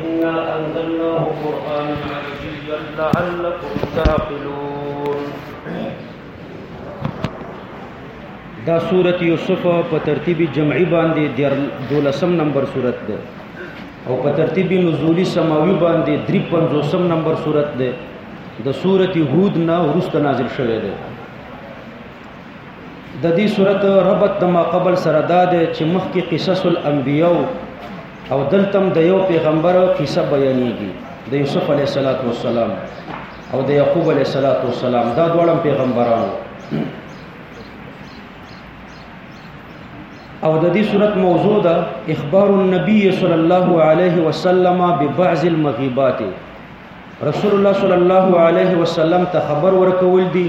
انا انزلناه قرانا عربيا لعلكم تعقلون دا سورت یوسف په ترتیب جمعي باندې دولسم نمبر سورت ده او په ترتیب نزولی سماوي باندې درې پنځوسم نمبر سورت ده د سورت هود نه ورسته نازل شوه ده د دې صورت ربط د ما قبل سره دا دی چې مخکې قصص الانبیاء او دلتم د یو پیغمبر قصه بیانېږي د یوسف علیه السلام او د یعقوب علیه السلام دا دواړه پیغمبرانو او د دې صورت موضوع ده اخبار النبي صلی الله علیه وسلم ببعض المغيبات رسول الله صلی الله علیه وسلم ته خبر ورکول دي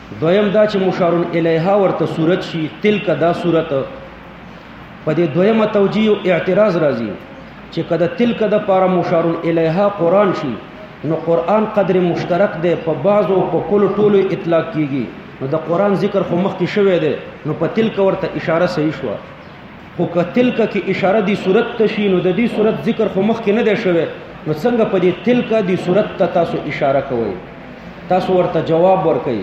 دویم دا چې مشار الیها ورته صورت شي تلک دا صورت په دې دویمه توجیه او اعتراض راځي چې کله تلک د پاره مشار الیها قران شي نو قران قدر مشترک دی په بعضو په کل ټولو اطلاق کیږي نو د قران ذکر خو مخکې شوی دی نو په تلک ورته اشاره صحیح شوه خو که تلکه کې اشاره دی صورت ته شي نو د دې صورت ذکر خو مخکې نه دی شوی نو څنګه په دې تلکه دی صورت ته تاسو اشاره کوئ تاسو ورته جواب ورکړئ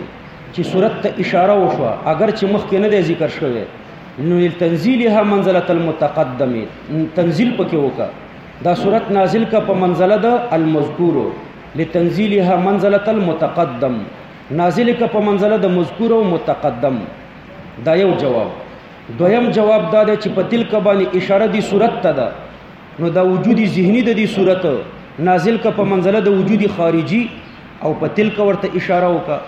چې صورت ته اشاره وشوه اگر چې مخکې نه دی ذکر شوی نو تنزیلها منزله المتقدمه تنزیل پکې وکړه دا صورت نازل کا په منزله د المذکور لتنزیلها منزله المتقدم نازل کا په منزله د مذکور او متقدم دا یو جواب دویم جواب دا دی چې په تلک باندې اشاره دی صورت ته ده نو دا وجودي ذهني د دې صورت نازل ک په منزله د وجودي خارجي او په تلک ورته اشاره وکا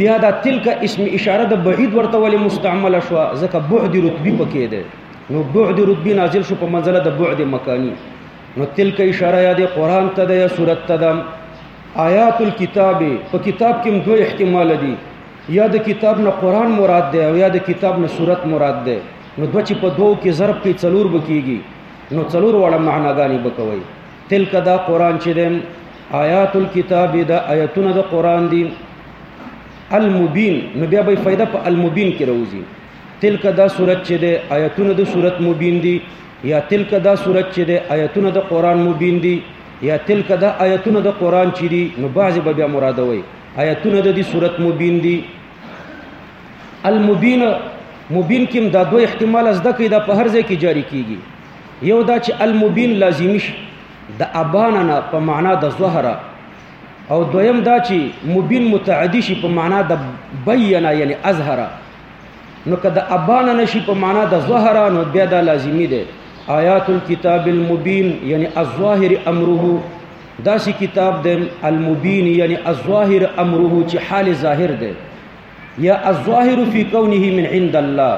بیا دا تلک اسم اشاره د بعید ورته ولې مستعمل شو ځکه بعد رتبی پکې ده نو بعد رتبی نازل شو په منزله د بعد مکانی نو تلک اشاره یا د قران ته ده یا سورت ته ده آیات الكتاب په کتاب کې دوه احتمال دي یا د کتاب نه قران مراد دی او یا د کتاب نه صورت مراد دی نو دوه چې په دوو کې ضرب کې څلور بکیږي نو څلور وړه معناګانې بکوي تلک دا قران چې دی آیات الكتاب دا آیاتونه د قران دي المبین نو بیا به فائدہ په المبین کې راوځي تلک دا صورت چې دی آیاتونه د صورت مبین دي یا تلک دا صورت چې دی آیاتونه د قران مبین دي یا تلک دا آیاتونه د قران چې دي نو بعضی به بیا مرادوي آیتونه د دې صورت مبین دي المبین مبین کې دا دوه احتمال زده کې دا په هر ځای کې جاری کیږي یو دا چې المبین لازمی شي د اباننا په معنا د ظهره او دویم دا چې مبین متعدی شي په معنا د بینا یعنی اظهره نو که د ابانه نشي په معنا د ظهره نو بیا دا لازمی ده آیات الكتاب المبین یعنی الظاهر امره داسې کتاب د المبین یعنی الظاهر امره چې حال ظاهر دی یا الظاهر فی کونه من عند الله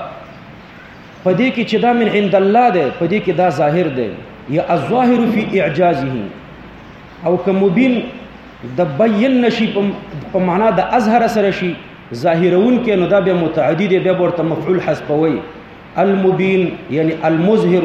پدې کې چې دا من عند الله دی پدې کې دا ظاهر دی یا الظاهر فی اعجازه او که مبین د بیان نشي په معنا د اظهر سره شي ظاهرون کې نو دا به متعدی دی به ورته مفعول حذفوي المبین یعنی المظهر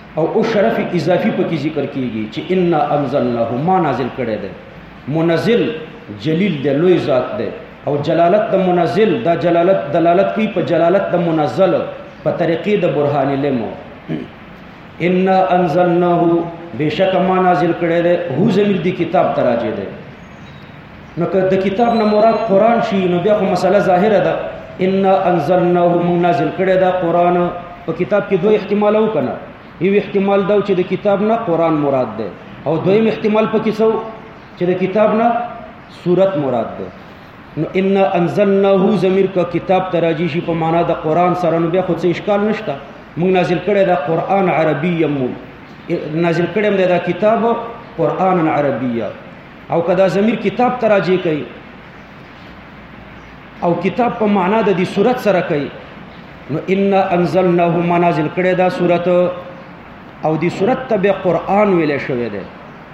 او او شرف اضافي پکې ذکر کیږي چې ان انزلناه ما نازل کړی دی منزل جلیل دی لوی ذات دی او جلالت د منزل دا جلالت دلالت کوي په جلالت د منزل په طریقې د برهان لمو ان انزلناه بشک ما نازل کړی دی هو زمیر دی کتاب تراجه دی نو که د کتاب نه مراد قران شي نو بیا خو مسله ظاهره ده ان انزلناه من نازل کړه دا قران په کتاب کې دوه احتمال او کنه یو احتمال دا چې د کتاب نه قران مراد ده او دویم احتمال په کې څو چې د کتاب نه صورت مراد ده نو ان انزلناه زمير کا کتاب تراجی شي په معنا د قران سره نو بیا خو څه اشکال نشته موږ نازل کړه دا قران عربی یمو نازل کړم دا کتاب قران عربیه او کدا ضمیر کتاب ته راځي کوي او کتاب په معنا د دې صورت سره کوي نو ان انزلناه منازل کړه دا صورت او دې صورت ته به قران ویل شوی دی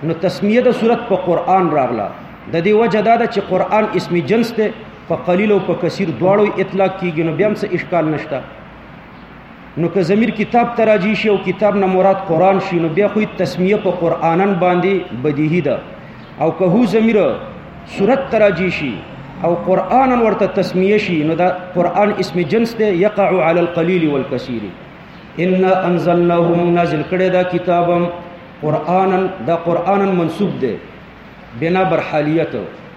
نو تسمیه د صورت په قران راغله د دې وجه دا ده چې قران اسم جنس دی په قلیل او په کثیر دواړو اطلاق کیږي نو بیا هم څه اشکال نشته نو که زمير کتاب ته راځي شي او کتاب نه مراد قران شي نو بیا خو تسمیه په قرانن باندې بدیهی ده او که هو زمير صورت ته راځي شي او قران ورته تسمیه شي نو دا قران اسم جنس ده يقع على القليل والكثير ان انزلناه نازل کړه دا کتابم قرانن دا قرانن منسوب ده بنا بر حالیت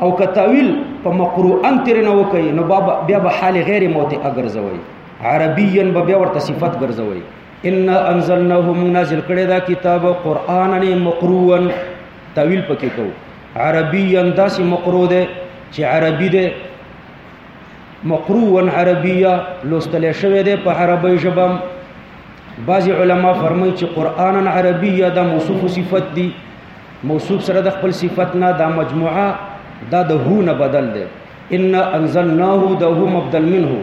او که تاویل په مقروءن تر نه وکي نو بابا بیا به حال غیر موت اگرځوي عربيا به بیا ورته صفت ګرځوي ان انزلناه منزل کړه دا کتاب قران نه مقروءن تاویل پکې کو عربيا داسې مقروء ده چې عربي ده مقروءن عربيا لوستل شوی ده په عربی ژبه بعض علما فرمایي چې قران عربيا د موصوف صفت دي موصوف سره د خپل صفت نه دا مجموعه دا د هو نه بدل دی ان انزلناه د هو مبدل منه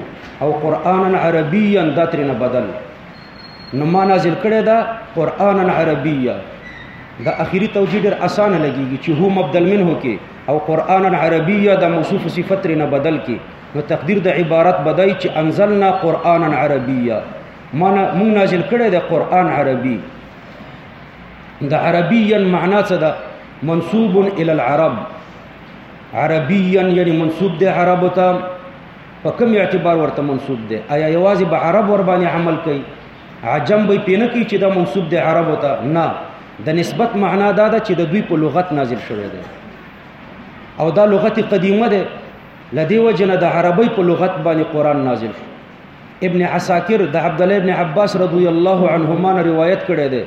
او قرانا عربيا دا تر نه بدل نو ما نازل کړی دا قرانا عربيا دا اخیری توجیه ډیر اسانه لګیږي چې هو مبدل منه کې او قرانا عربيا د موصوف صفت نه بدل کې نو تقدیر د عبارت بدای چې انزلنا قرانا عربيا ما مونږ نازل کړی د قران عربي د عربيا معنا څه ده منسوب الى العرب عربيا یعنی منسوب دی عربو ته په کوم اعتبار ورته منسوب دی آیا یوازې به عرب ور باندې عمل کوي عجم به پینه کوي چې دا منسوب دی عربو ته نه د نسبت معنا دا ده چې د دوی په لغت نازل شوی دی او دا لغت قدیمه ده لدی وجنه د عربی په لغت باندې قران نازل شو ابن عساکر د عبد الله ابن عباس رضی الله عنهما نه روایت کړی دی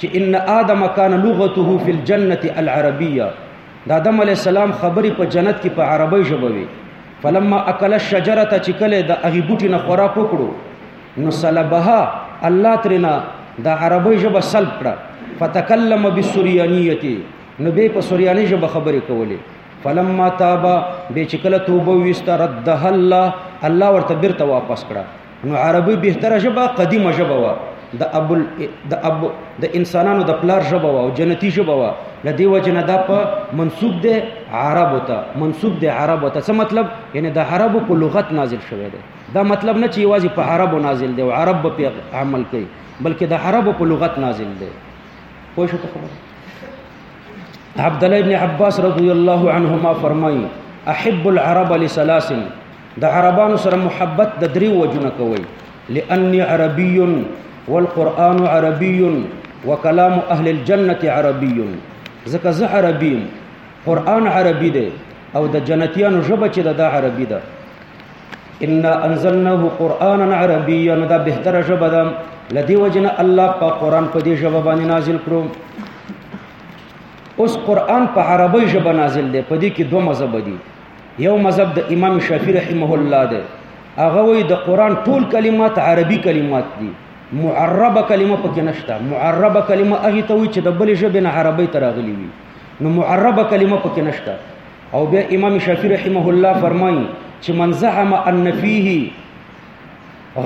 چې ان ادم کان لغته فی الجنه العربیه د آدم علی السلام خبرې په جنت کې په عربی ژبه وی فلما اکل الشجره چې کله د هغه بوټي نه خوراک وکړو نو سلبها الله ترنا د عربی ژبه سلب کړه فتکلم بالسریانیه نو به په سریانی ژبه خبرې کولې فلما تاب به چې کله توبه وسته رده الله الله ورته بیرته واپس کړه نو عربي بهتره ژبه قدیمه ژبه وا د ابو د ابو د انسانانو د پلار ژبه وا او جنتی ژبه وا لدی وجنه دا په منسوب ده عرب ته منسوب ده عرب ته څه مطلب یعنی د عرب په لغت نازل شوی دی دا مطلب نه چې یوازې په عرب نازل دی او عرب په عمل کوي بلکې د عرب په لغت نازل دی پوه شو په خبره عبد الله ابن عباس رضی الله عنهما فرمایي احب العرب لثلاث د عربانو سره محبت د درې وجونه کوي لاني عربي والقران عربي وكلام اهل الجنه عربي ځکه زه عربي قران عربي دی او د جنتیانو ژبه چې د عربي ده ان انزلناه قرانا عربيا دا بهتره ژبه ده لدی وجنه الله په قران په دې ژبه باندې نازل کړو اوس قران په عربی ژبه نازل دی په دې کې دوه مذهب دي یو مذهب د امام شافعي رحمه الله دی هغه وی د قران ټول کلمات عربي کلمات دي معربه کلمه پکې نشته معربه کلمه هغه ته وی چې د بل ژبې نه عربی ته راغلي وي نو معربه کلمه پکې نشته او بیا امام شافعي رحمه الله فرمایي چې من زعم ان فيه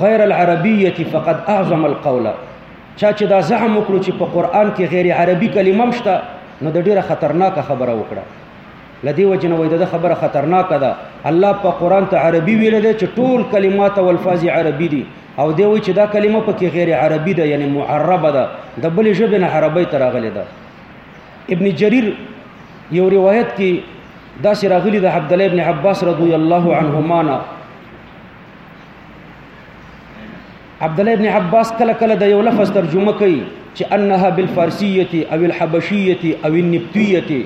غیر العربیه فقد اعظم القول چا چې دا زعم وکړو چې په قران کې غیر عربي کلمه مشته نو د ډیره خطرناکه خبره وکړه لدی وجنه وای د خبره خطرناکه ده الله په قران ته عربي ویل دی چې ټول کلمات او الفاظ عربي دي او دی وای چې دا کلمه په کې غیر عربي ده یعنی معربه ده د بل ژبه نه عربی تر غلې ده ابن جرير یو روایت کې دا سره غلي د عبد الله ابن عباس رضی الله عنهما عبد الله ابن عباس کله کله د یو لفظ ترجمه کوي چې انها بالفارسیه او الحبشیه او النبطیه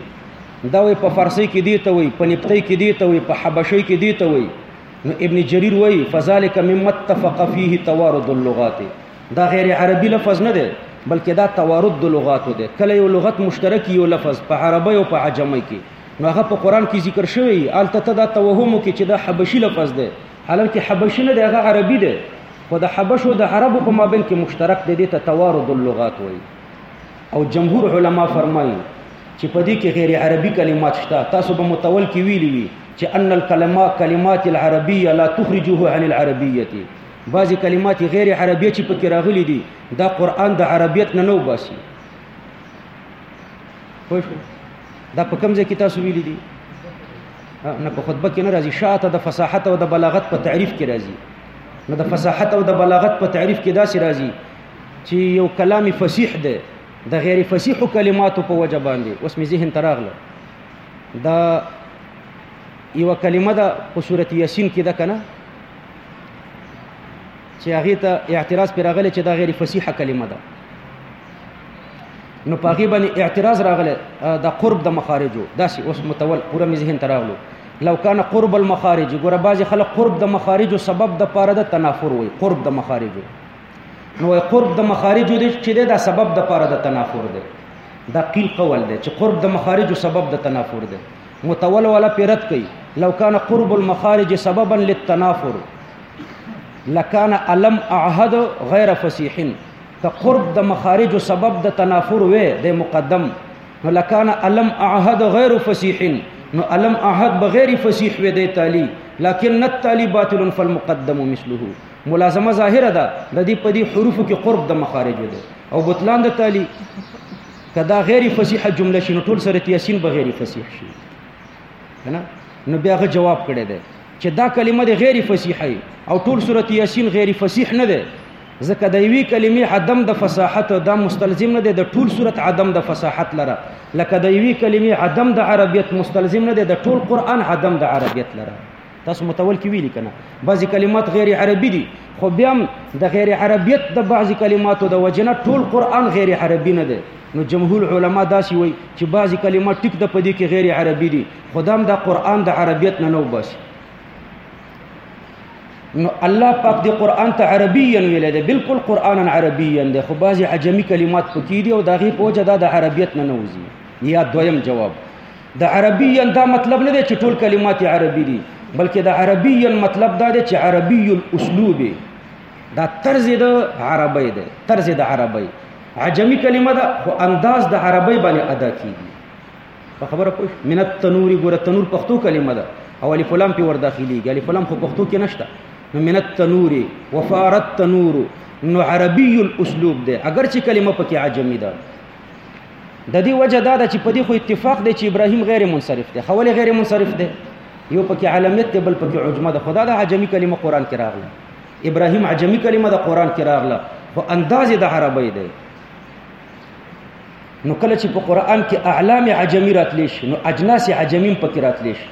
دا وي په فارسی کې دی ته وي په نبطی کې دی ته وي په حبشی کې دی ته وي نو ابن جریر وایي فذلک مما اتفق فيه توارد اللغات دا غیر عربي لفظ نه دی بلکې دا توارد د لغاتو دی کله یو لغت مشترک یو لفظ په عربی او په عجمی کې نو هغه په قران کې ذکر شوی الته ته دا توهم کې چې دا حبشي لفظ دی حالانکه حبشي نه دی هغه عربي دی خو د حبش او د عربو په مابین کې مشترک دی دته توارد اللغات وایي او جمهور علما فرمایي چې په دې کې غیر عربي کلمات شته تاسو به متول کې ویلي وي چې ان الکلمات کلمات العربیه لا تخرجه عن العربیه بعضی کلمات غیر عربیه چې پکې راغلي دي دا قران د عربیت نه نو باسي پوه شئ دا په کوم ځای کې تاسو ویلي دي نه په خطبه کې نه راځي شاته د فصاحت او د بلاغت په تعریف کې راځي نو د فصاحت او د بلاغت په تعریف کې داسې راځي چې یو کلام فصیح دی د غیر فصیح کلماتو په وجه باندې اوس مې ذهن تراغله دا یو کلمه ده په سورۃ یاسین کې ده کنه چې هغه ته اعتراض پر راغلی چې دا غیر فصیح کلمه ده نو پاغي باندې اعتراض راغله د قرب د مخارجو داسې اوس متول پوره مې ذهن تراغلو لو کان قرب المخارج ګوره باز خلک قرب د مخارجو سبب د پاره د تنافر وي قرب د مخارجو نو قرب د مخارجو دي چې دا سبب د پاره د تنافر دی دا قیل قول دی چې قرب د مخارجو سبب د تنافر دی متول ولا پیرت کوي لو کان قرب المخارج سببا للتنافر لکان علم اعهد غیر فصیحن د قرب د مخارج سبب د تنافر وې د مقدم نو لکان علم اعهد غیر فصیح نو علم اعهد بغیر فصیح وې د تالی لكن التالي باطل فالمقدم مثله ملازمه ظاهره ده د دې په دې حروفو کې قرب د مخارج ده او بطلان د تالی کدا غیر فصیحه جمله شنو ټول سره تیاسین بغیر فصیح شي کنه نو بیا غ جواب کړی دی چې دا کلمه د غیر فصیحه او ټول سورۃ یاسین غیر فصیح نه ده ځکه د یوې کلمې عدم د فصاحت دا مستلزم نه دی د ټول صورت عدم د فصاحت لره لکه د یوې کلمې عدم د عربیت مستلزم نه دی د ټول قران عدم د عربیت لره تاسو متول کې ویلي کنه بعضی کلمات غیر عربي دي خو بیا د غیر عربیت د بعضی کلماتو د وجنه ټول قران غیر عربي نه دی نو جمهور علما داسي وي چې بعضی کلمات ټیک د پدې کې غیر عربي دي خدام د قران د عربیت نه نو باسي نو الله پاک دی قران ته عربي ویل دی بالکل قران عربي دی خو بعضی عجمی کلمات پکې دي او دا غي پوجا دا د عربیت نه نوځي یا دویم جواب د عربي دا مطلب نه دی چې ټول کلمات عربي دي بلکې د عربي مطلب دا دی چې عربي الاسلوب دا طرز د عربی دی طرز د عربی عجمی کلمه ده خو انداز د عربی باندې ادا کیږي په خبره پوه شو من التنور ګوره تنور پښتو کلمه ده او الف لام په ور داخليږي الف لام خو پښتو کې نشته نو من التنور وفار التنور نو عربي الاسلوب ده اگر چې کلمه پکې عجمي ده د دې وجه دا ده چې په دې خو اتفاق دی چې ابراهيم غیر منصرف دی خو غیر منصرف دی یو پکې علامت دی بل پکې عجمه ده خدا د عجمي کلمه قران کې راغله ابراهيم عجمي کلمه د قران کې راغله خو انداز د عربی دی نو کله چې په قران کې اعلام عجمی راتلی شي نو اجناس عجمیم پکې راتلی شي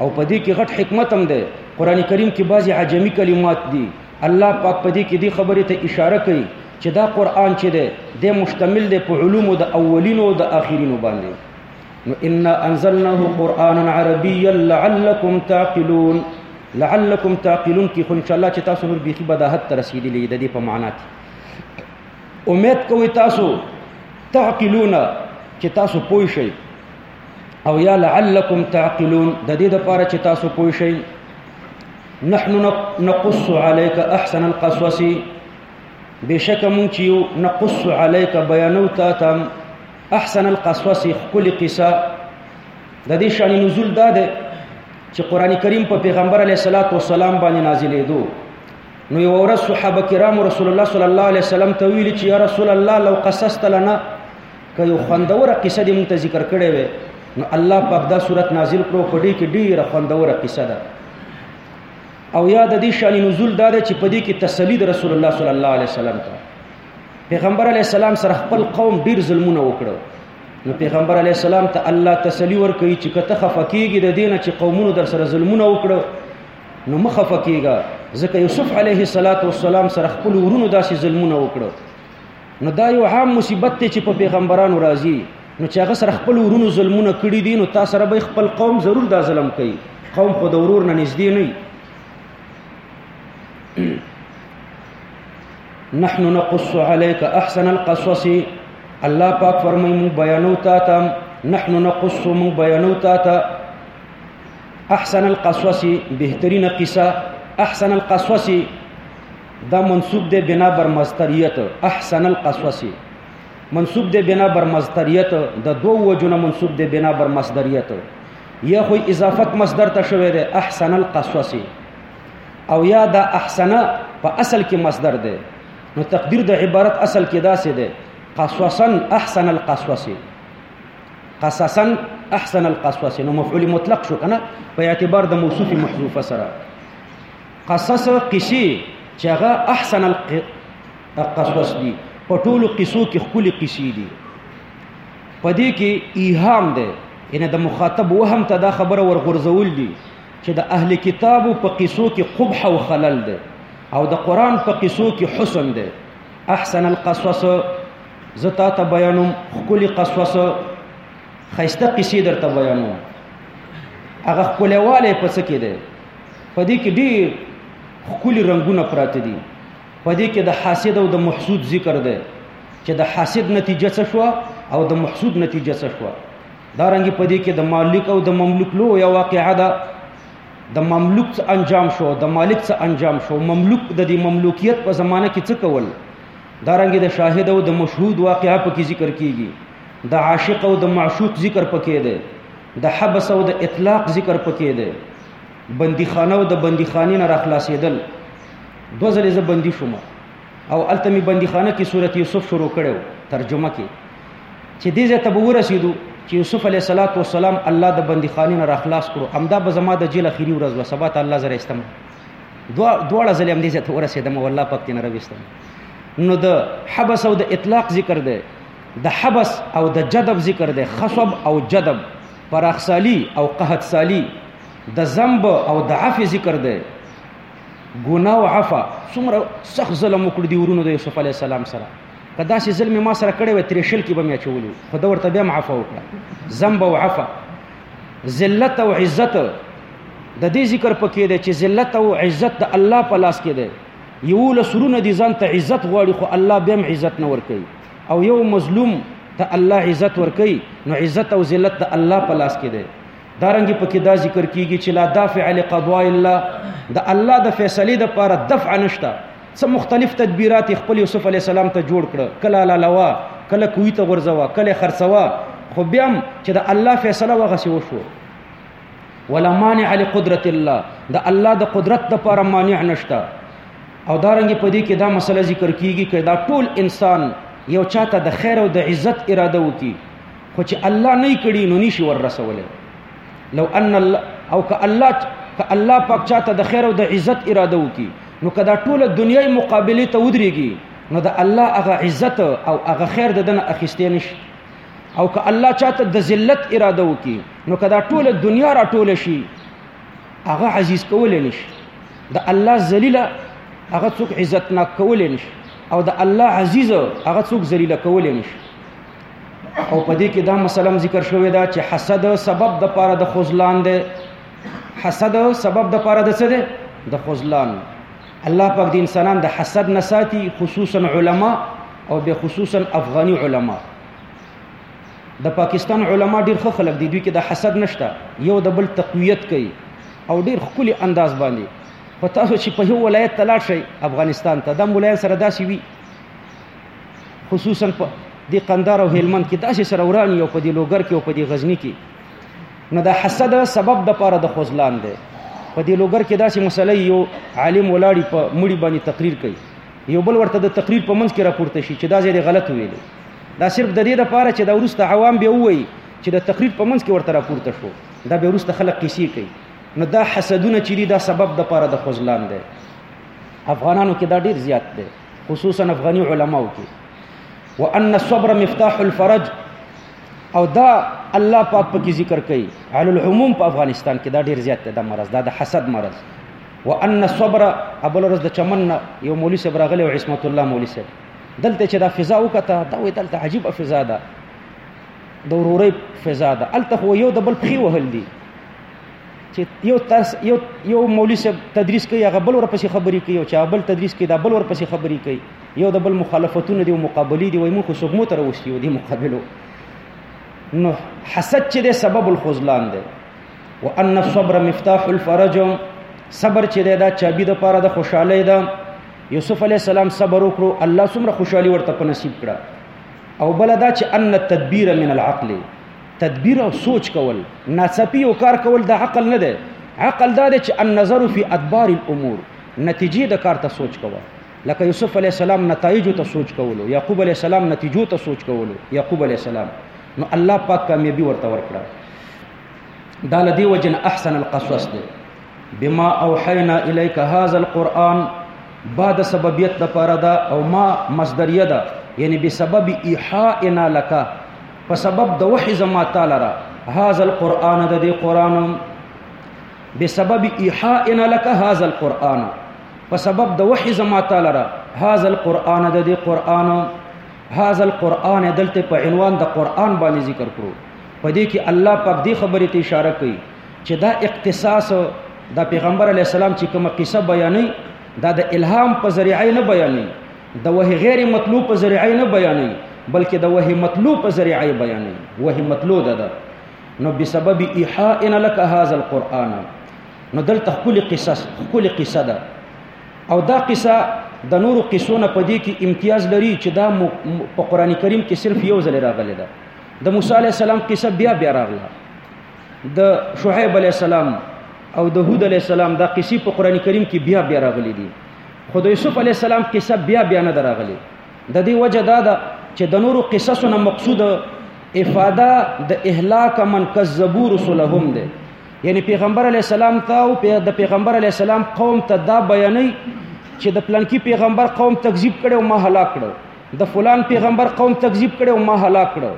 او په دې کې غټ حکمت هم ده قران کریم کې بعضی عجمی کلمات دي الله پاک په دې کې دې خبره ته اشاره کوي چې دا قران چې ده د مشتمل ده په علومو د اولینو او د اخرینو باندې نو ان انزلناه قرانا عربيا لعلكم تعقلون لعلكم تعقلون کې خو ان شاء الله چې تاسو نور بيخي بداحت ترسيدلې د دې په معنا کې امید کوي تاسو تعقلون چې تاسو پوه شئ او یا لعلکم تعقلون د دې لپاره چې تاسو پوه شئ نحن نقص عليك احسن القصص بشک مونږ چې یو نقص عليك بیانو تا تم احسن القصص خپل قصه د دې شان نزول دا ده چې قران کریم په پیغمبر علیه الصلاۃ والسلام باندې نازلې دو نو یو ورځ صحابه کرام رسول الله صلی الله علیه وسلم ته ویل چې یا رسول الله لو قصصت لنا که یو خوندوره قصه دې مونږ ته ذکر کړې وې نو الله پاک دا صورت نازل کړو په دې کې ډیره خوندوره قصه ده او یا د دې شان نزول دا ده چې په دې کې تسلی د رسول الله صلی الله علیه وسلم ته پیغمبر علیه السلام سره خپل قوم ډیر ظلمونه وکړو نو پیغمبر علیه السلام ته الله تسلی ورکړي چې کته خفقېږي د دینه چې قومونو در سره ظلمونه وکړو نو مخه فکیږي ځکه یوسف علیه السلام سره خپل ورونو داسې ظلمونه وکړو نو دا یو عام مصیبت دی چې په پیغمبرانو راځي نو چې هغه سره خپل ورونو ظلمونه کړی دي نو تا سره به خپل قوم ضرور دا ظلم کوي قوم خو د ورور نه نږدې نه نحن نقص عليك احسن القصص الله پاک فرمایي مون بیانو تا ته نحن نقص مون بیانو تا ته احسن القصص بهترین قصه احسن القصص دا منصوب دی بنا بر مصدریت احسن القصص منصوب دی بنا بر مصدریت د دوه وجونه منصوب دی بنا بر مصدریت یا خو اضافت مصدر ته شوی دی احسن القصص او یا دا احسن په اصل کې مصدر دی نو تقدیر د عبارت اصل کې دا څه دی قصصا احسن القصص قصصا احسن القصص نو مفعول مطلق شو کنه په اعتبار د موصوف محذوفه سره قصص قصي چې هغه احسن القصص دي په ټولو قصو کې خولي قصي دي پدې کې ایهام ده ان د مخاطب وهم ته دا خبره ورغورځول دي چې د اهل کتابو په قصو کې قبح او خلل ده او د قران په قصو کې حسن ده احسن القصص زه تا ته بیانوم ښکلي قصوصه ښایسته قصې درته بیانوم هغه ښکلیوالی په څه کې دی په دې کې ډېر ښکلي رنګونه پراته دي په دې کې د حاسد او د محسود ذکر دی چې د حاسد نتیجه څه شوه او د محسود نتیجه څه شوه دا رنګ په دې کې د مالک او د مملوک لو یا واقعه ده د مملوک څه انجام شو د مالک څه انجام شو مملوک د دې مملوکیت په زمانه کې څه کول دارنګ د شاهد او د مشهود واقعا په کې ذکر کیږي د عاشق او د معشوق ذکر پکې دی د حبس او د اطلاق ذکر پکې دی بندیخانه او د بندیخانې نه راخلاصېدل دوه ځلې زه بندي شوم او هلته مې بندیخانه کې صورت یوسف شروع کړو ترجمه کې چې دې ځای ته به ورسېدو چې یوسف علیه السلام الله د بندیخانې نه راخلاص کړو همدا به زما د جیل اخري ورځ وه سبا ته الله زه راستم دوا دواړه ځلې هم دې ځای ته ورسېدم او الله پاک تېنه راویستم نو د حبس او د اطلاق ذکر دی د حبس او د جدب ذکر دی خصب او جدب پراخسالی او قحط سالی د ذنب او د عفو ذکر دی ګناه او عفا څومره سخت ظلم وکړ دی ورونو د یوسف علی السلام سره کدا سي ظلم ما سره کړی و ترې شل کې به مې اچولی خو دا ورته بیا عفو وکړه ذنب او عفا ذلت او عزت د دې ذکر پکې دی چې ذلت او عزت د الله په لاس کې دی یو له سرونه دي ځان ته عزت غواړي خو الله به هم عزت نه ورکوي او یو مظلوم ته الله عزت ورکوي نو عزت او ذلت د الله په لاس کې دی دارنګ پکې دا ذکر کیږي چې لا دافع لقضاء الله د الله د فیصلې د پاره دفع نشته څه مختلف تدبیرات خپل یوسف علی السلام ته جوړ کړ کله لا لوا کله کوی ته ورځوا کله خرڅوا خو بیا چې د الله فیصله وغسی وشو ولا مانع لقدرت الله د الله د قدرت د پر مانع نشته او دارنګ په دې کې دا مسله ذکر کیږي چې دا ټول انسان یو چاته د خیر او د عزت اراده وکي خو چې الله نه کړي نو نشي ور رسوله لو ان الله او که الله که الله پاک چاته د خیر او د عزت اراده وکي نو کدا ټوله دنیا مقابله ته ودرېږي نو د الله هغه عزت او هغه خیر د دنه اخیستې نشي او که الله چاته د ذلت اراده وکي نو کدا ټوله دنیا را ټوله شي هغه عزیز کول نشي د الله ذلیله هغه څوک عزت نه کول نشي او د الله عزیز هغه څوک ذلیله کول نشي او په دې کې دا مسلم ذکر شوی دا چې حسد سبب د پاره د خذلان دی حسد سبب د پاره د څه ده د خذلان الله پاک د انسانان د حسد نه ساتي خصوصا علما او به خصوصا افغاني علما د پاکستان علما ډیر ښه خلک دي دوی کې د حسد نشته یو د بل تقویت کوي او ډیر خولي انداز باندې په تاسو چې په یو ولایت تلاړ شئ افغانستان ته د مولایان سره داسې وي خصوصا په د قندار او هلمند کې داسې سره ورانی او په د لوګر کې او په د غزنی کې نو د حسد سبب د پاره د خزلان دی په دې لوګر کې داسې مسله یو عالم ولاړی په مړی باندې تقریر کوي یو بل ورته د تقریر په منځ کې راپورته شي چې دا ځای غلط ویلو دا صرف د دې لپاره چې دا ورسته عوام به وایي چې د تقریر په منځ کې ورته راپورته شو دا به ورسته خلک کیسې کوي نو دا حسدونه چې دي دا سبب د پاره د خزلان دی افغانانو کې دا ډیر زیات دی خصوصا افغاني علماو کې وان الصبر مفتاح الفرج او دا الله پاک په کې ذکر کوي علی العموم په افغانستان کې دا ډیر زیات دی دا مرض دا د حسد مرض وان الصبر ابو لرز د چمن یو مولوی صاحب راغلی او عصمت الله مولوی صاحب دلته چې دا فضا وکته دا وې دلته عجیب فضا ده د ورورې فضا ده الته خو یو د بل پخې وهل دي چې یو ترس یو یو مولوی صاحب تدریس کوي هغه بل ورپسې خبرې کوي او چې بل تدریس کوي دا بل ورپسې خبرې کوي یو د بل مخالفتونه دی او مقابلې دی وای موږ خو سګمو تر اوس یو دی مقابلو نو حسد چې د سبب الخذلان دی وان الصبر مفتاح الفرج صبر چې دا چابي د پاره د خوشحالي ده یوسف علی السلام صبر وکړو الله څومره خوشحالي ورته په نصیب کړه او بل دا چې ان التدبیر من العقل تدبیر او سوچ کول ناڅپی او کار کول د عقل نه ده عقل دا دی چې النظر فی ادبار الامور نتیجې د کار ته سوچ کوه لکه یوسف علی السلام نتایجو ته سوچ کولو یعقوب علی السلام نتیجو ته سوچ کولو یعقوب علی السلام نو الله پاک کامیابی ورته ورکړه دا لدی وجن احسن القصص دی بما اوحینا الیک هذا القرآن بعد سببیت د پاره دا او ما مصدریه ده یعنی بسبب ایحائنا لک په سبب د وحی زما تعالی را هذا القرآن د دې قرآن بسبب ایحائنا لک هذا القرآن په سبب د وحي زما تعالی را هاذا القرآن د دې قرآن هاذا القرآن دلته په عنوان د قرآن باندې ذکر کړو په دې کې الله پاک دې خبرې ته اشاره کوي چې دا اختصاص د پیغمبر علی السلام چې کومه قصه بیانې دا د الهام په ذریعه نه بیانې د وحي غیر مطلوب په ذریعه نه بیانې بلکې د وحي مطلوب په ذریعه بیانې وحي مطلوب ده نو بسبب ایحاء لك هذا القرآن نو دلته خپل قصص خپل قصه ده او دا قصه د نورو قصو نه پدې کې امتیاز لري چې دا په قران کریم کې صرف یو ځل راغلی ده د موسی علی السلام قصه بیا بیا راغله د شعیب علی السلام او د هود علی السلام دا قصې په قران کریم کې بیا بیا راغلي دي خو د یوسف علی السلام قصه بیا بیا نه راغلي د دې وجه دا ده چې د نورو قصصونو مقصود افاده د اهلاک من کذبوا رسلهم ده یعنی پیغمبر علی السلام ته او د پیغمبر علی السلام قوم ته دا بیانې چې د پلانکی پیغمبر قوم تکذیب کړي او ما هلاک کړو د فلان پیغمبر قوم تکذیب کړي او ما هلاک کړو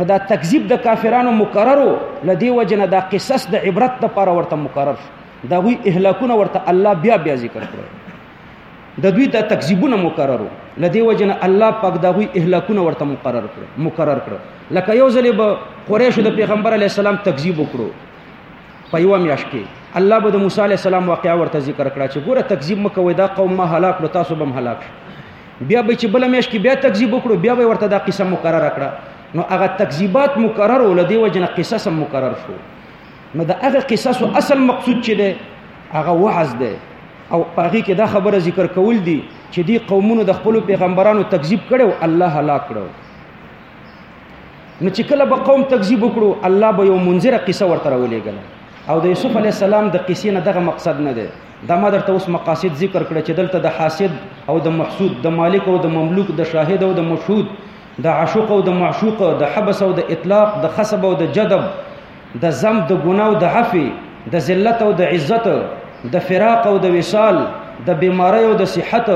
نو دا تکذیب د کافرانو مقررو لدی وجنه دا قصص د عبرت لپاره ورته مقرر دا وی اهلاکونه ورته الله بیا بیا ذکر کړو د دوی د تکذیبونه مقررو لدی وجنه الله پاک دا غوی اهلاکونه ورته مقرر کړ مقرر کړ لکه یو ځلې به قریش د پیغمبر علی السلام تکذیب وکړو په یو میاش کې الله به د موسی علی السلام واقعا ورته ذکر کړه چې ګوره تکذیب مکوې دا قوم ما هلاک کړ تاسو به هلاک بیا به چې بل میاش کې بیا تکذیب وکړو بیا به ورته دا قصه مقرر کړه نو هغه تکذیبات مقرر ول دی وجنه قصص مقرر شو نو د هغه قصص او اصل مقصود چې دی هغه وعظ دی او هغه کې دا خبره ذکر کول دي چې دی قومونو د خپل پیغمبرانو تکذیب کړو الله هلاک کړو نو چې کله به قوم تکذیب وکړو الله به یو منذره قصه ورته راولېګل او د یوسف علی السلام د قصې نه دغه مقصد نه دی دا ما درته اوس مقاصد ذکر کړ چې دلته د حاسد او د محسود د مالک او د مملوک د شاهد او د مشهود د عاشق او د معشوق د حبس او د اطلاق د خصب او د جذب د ذنب د ګناه او د عفو د ذلت او د عزت د فراق او د وصال د بیماری او د صحت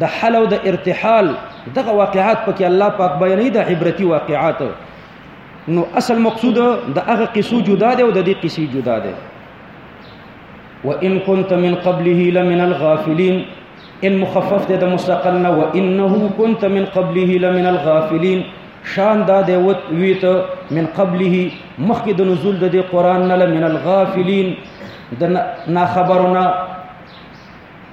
د حل او د ارتحال دغه واقعات پکې الله پاک بیانې د عبرتي واقعات نو اصل مقصود د هغه قصو جدا دی او د دې قصې جدا دی وان كنت من قبله لمن الغافلين ان مخفف ده مستقلنا وانه كنت من قبله لمن الغافلين شان دا دی وت ویت من قبله مخکې د نزول د دې قران نه من الغافلین د نا خبرونه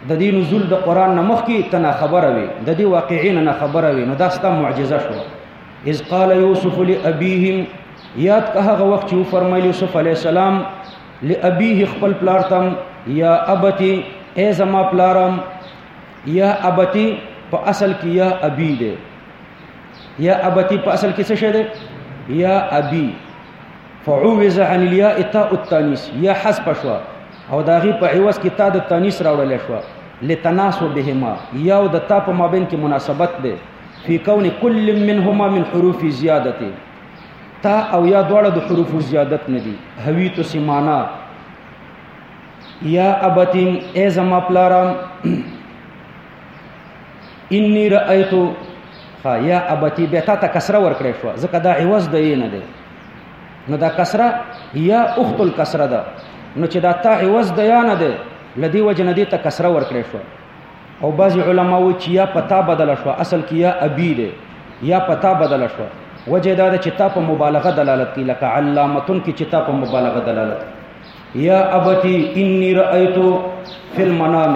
د دې نزول د قران نه مخکې ته نا خبره وي د دې واقعین نه خبره وي نو دا ستا معجزه شو اذ قال یوسف لابیهم یاد که هغه وخت چې فرمایلی یوسف علی السلام لابیه خپل پلار تم یا ابتی ای زما پلارم یا ابتی په اصل کې یا ابی دی یا ابتی په اصل کې څه شی دی یا ابي فعوز عن الياء تاء التانيث یا حذف شو او دا غي په عوض کې تاء د تانيث راوړل شو لتناسبهما یا د تاء په مابین کې مناسبت ده فی کون کل منهما من حروف زیادته تا او یا دواړه د حروف زیادت نه دي هوی تو سیمانا یا ابتین ای زما پلارم انی رأیت ها یا ابتی به تا ته کسره ورکړې شو ځکه دا عوض د یې نه دی نو دا کسره یا اخت الکسره ده نو چې دا تا عوض د یا نه دی لدی وجه نه دی ته کسره ورکړې شو او بعضی علما و چې یا پتا بدل شو اصل کې یا ابی دی یا پتا بدل شو وجه دا چې تا په مبالغه دلالت کوي لکه علامتون کې چې تا په مبالغه دلالت یا ابتی انی رأیتو فی المنام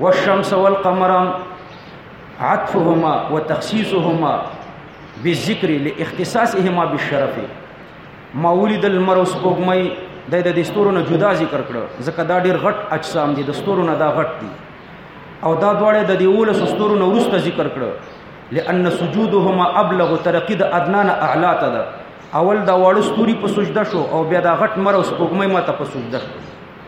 والشمس والقمر عطفهما وتخصيصهما بالذكر لاختصاصهما بالشرف ما ولید المر اوس کوګمای د د ستورو نه جدا ذکر کړو ځکه دا ډیر غټ اجسام دي د ستورو نه دا غټ دي او دا دواړه د دیول ستورو نه ورسته ذکر کړو لأن سجودهما ابلغ ترقید ادنان اعلا ته ده اول دا وړو ستوري په سجده شو او بیا دا غټ مر او سپوږمۍ ماته په سجده شو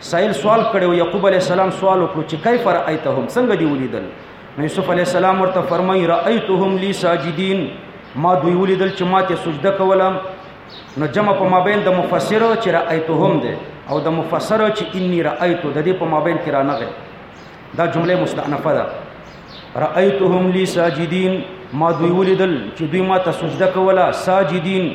سائل سوال کړو یعقوب علی السلام سوال وکړو چې کیف رایتهم څنګه دی ولیدل نو یوسف علی السلام ورته فرمایي رایتهم لی ساجدین ما دوی ولیدل چې ما ته سجده کوله نو جمع په مابین د مفسر چې رایتهم ده او د مفسر چې انی رایتو د دې په مابین کې رانغه دا جمله مستأنفه ده رایتهم لی ساجدین ما دوی ولیدل چې دوی ما ته سجده کوله ساجدین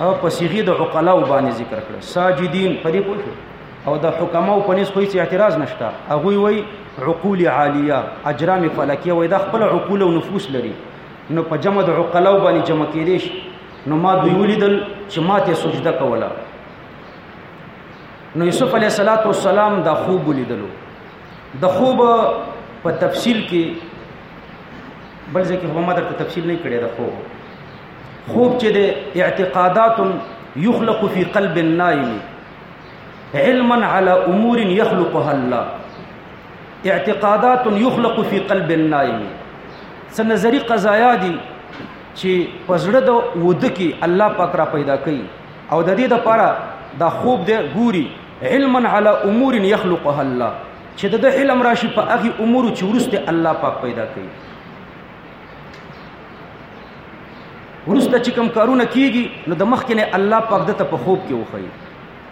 او په صيغه د عقلاو باندې ذکر کړ ساجدين په دې پوه او د حکماو په نس خو هیڅ اعتراض نشته هغه وی عقول عالیه اجرام فلکیه وای د خپل عقول او نفوس لري نو په جمع د عقلاو باندې جمع کېدې شي نو ما دوی ولیدل چې ماته سجده کوله نو یوسف علیه السلام د خوب ولیدلو د خوب په تفصیل کې بل ځکه هم ما درته تفصیل نه کړی د خوب خوب چې د اعتقادات یخلق فی قلب النائم علما على امور يخلقها الله اعتقادات يخلق في قلب النائم سنظری قضایا دي چې پزړه د ود کې الله پاک را پیدا کوي او د دې لپاره دا خوب دی ګوري علما على امور يخلقها الله چې د علم راشي په هغه امور چې ورسته الله پاک پیدا کوي ورسته چې کوم کارونه کیږي نو د مخکې نه الله پاک دته په خوب کې وخی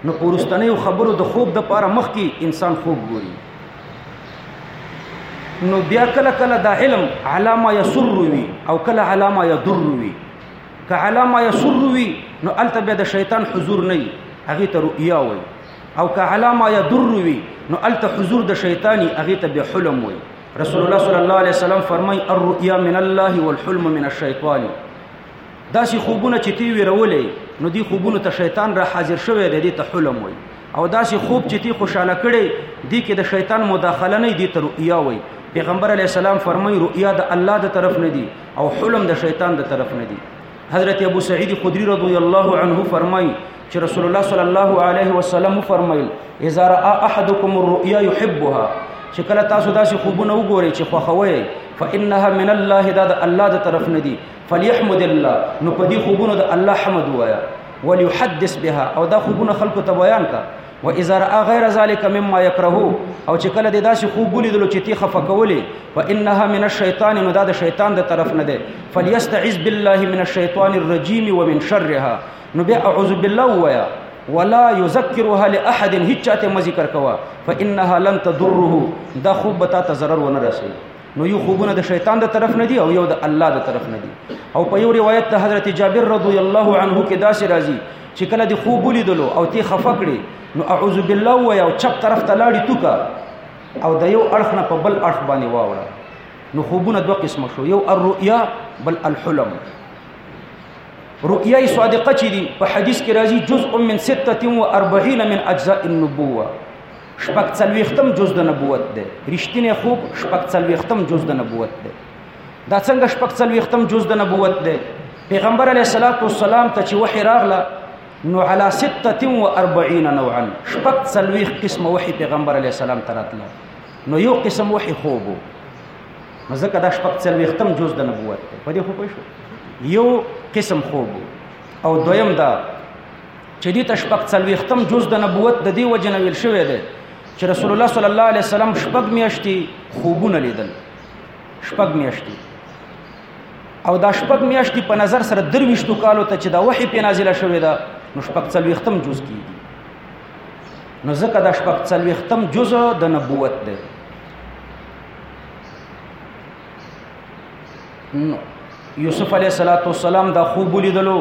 نو پورستنې خبرو د خوب د پاره مخ کې انسان خوب ګوري نو بیا کله کله دا علم علامه یسر وی او کله علامه یضر وی که علامه یسر وی نو الته بیا د شیطان حضور نه هغه ته رؤیا وی او که علامه یضر وی نو الته حضور د شیطانی هغه ته به حلم وی رسول الله صلی الله علیه وسلم فرمای الرؤيا من الله والحلم من الشیطان دا سی خوبونه چې تی ویرولې نو دی خوبونه ته شیطان را حاضر شوی دی ته حلم وای او دا سی خوب چې تی خوشاله کړي دی کې د شیطان مداخله نه دی ته رؤيا وای پیغمبر علی السلام فرمای رؤيا د الله د طرف نه دی او حلم د شیطان د طرف نه دی حضرت ابو سعید خدری رضی الله عنه فرمایي چې رسول الله صلی الله علیه وسلم فرمایل اذا را احدکم الرؤيا يحبها چې کله تاسو داسې خوبونه وګورئ چې خوښوي فانها من الله دا د الله د طرف نه دي فليحمد الله نو په دې خوبونو د الله حمد وایا وليحدث بها او دا خوبونه خلکو ته بیان کا و اذا را غیر ذلک مما یکره او چې کله د داسې خوب ولیدلو چې تی خفه کولې فانها من الشیطان نو دا د شیطان د طرف نه ده فلیستعذ بالله من الشیطان الرجیم ومن شرها نو بیا اعوذ بالله ویا ولا یذکرها لاحد هیڅ ته مذکر کوا فانها لن تضره دا خوب به تا ضرر ونه رسي نو یو خوبونه د شیطان د طرف نه دی او یو د الله د طرف نه دی او په یو روایت د حضرت جابر رضی الله عنه کې داسې راځي چې کله د خوب ولیدلو او تی خفه کړي نو اعوذ بالله وای او چپ طرف ته لاړی توکا او د یو اړخ نه په بل اړخ باندې واوړه نو خوبونه دوه قسم شو یو الرؤیا بل الحلم رؤیا صادقه چې دي په حدیث کې راځي جزء من 46 من اجزاء النبوه شپږ څلويختم جز د نبوت ده رښتینه خوب شپږ څلويختم جز د نبوت ده دا څنګه شپږ څلوېختم جز د نبوت دی پیغمبر علیه الصلاۃ والسلام ته چې وحی راغله نو علی 46 نوعا شپږ څلوېخ قسمه وحی پیغمبر علیه السلام ته راتله نو یو قسم وحی خوب وو نو ځکه دا شپږ څلوېختم جز د نبوت دی په دې خو پوه شو یو قسم خوب وو او دویم دا چې دې ته شپږ څلوېختم جز د نبوت د دې وجه نه ویل شوی دی چې رسول الله صلی الله علیه وسلم شپږ میاشتې خوبونه لیدل شپږ میاشتې او دا شپږ میاشتې په نظر سره درويشتو کالو ته چې دا وحي په نازله شوې ده نو شپږ څلويختم جز کیږي نو ځکه دا شپږ څلويختم جز د نبوت ده نو یوسف علیه السلام دا خوب لیدلو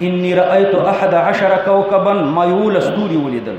انی رأیت احد عشر کوكبا ما یول استوری ولیدل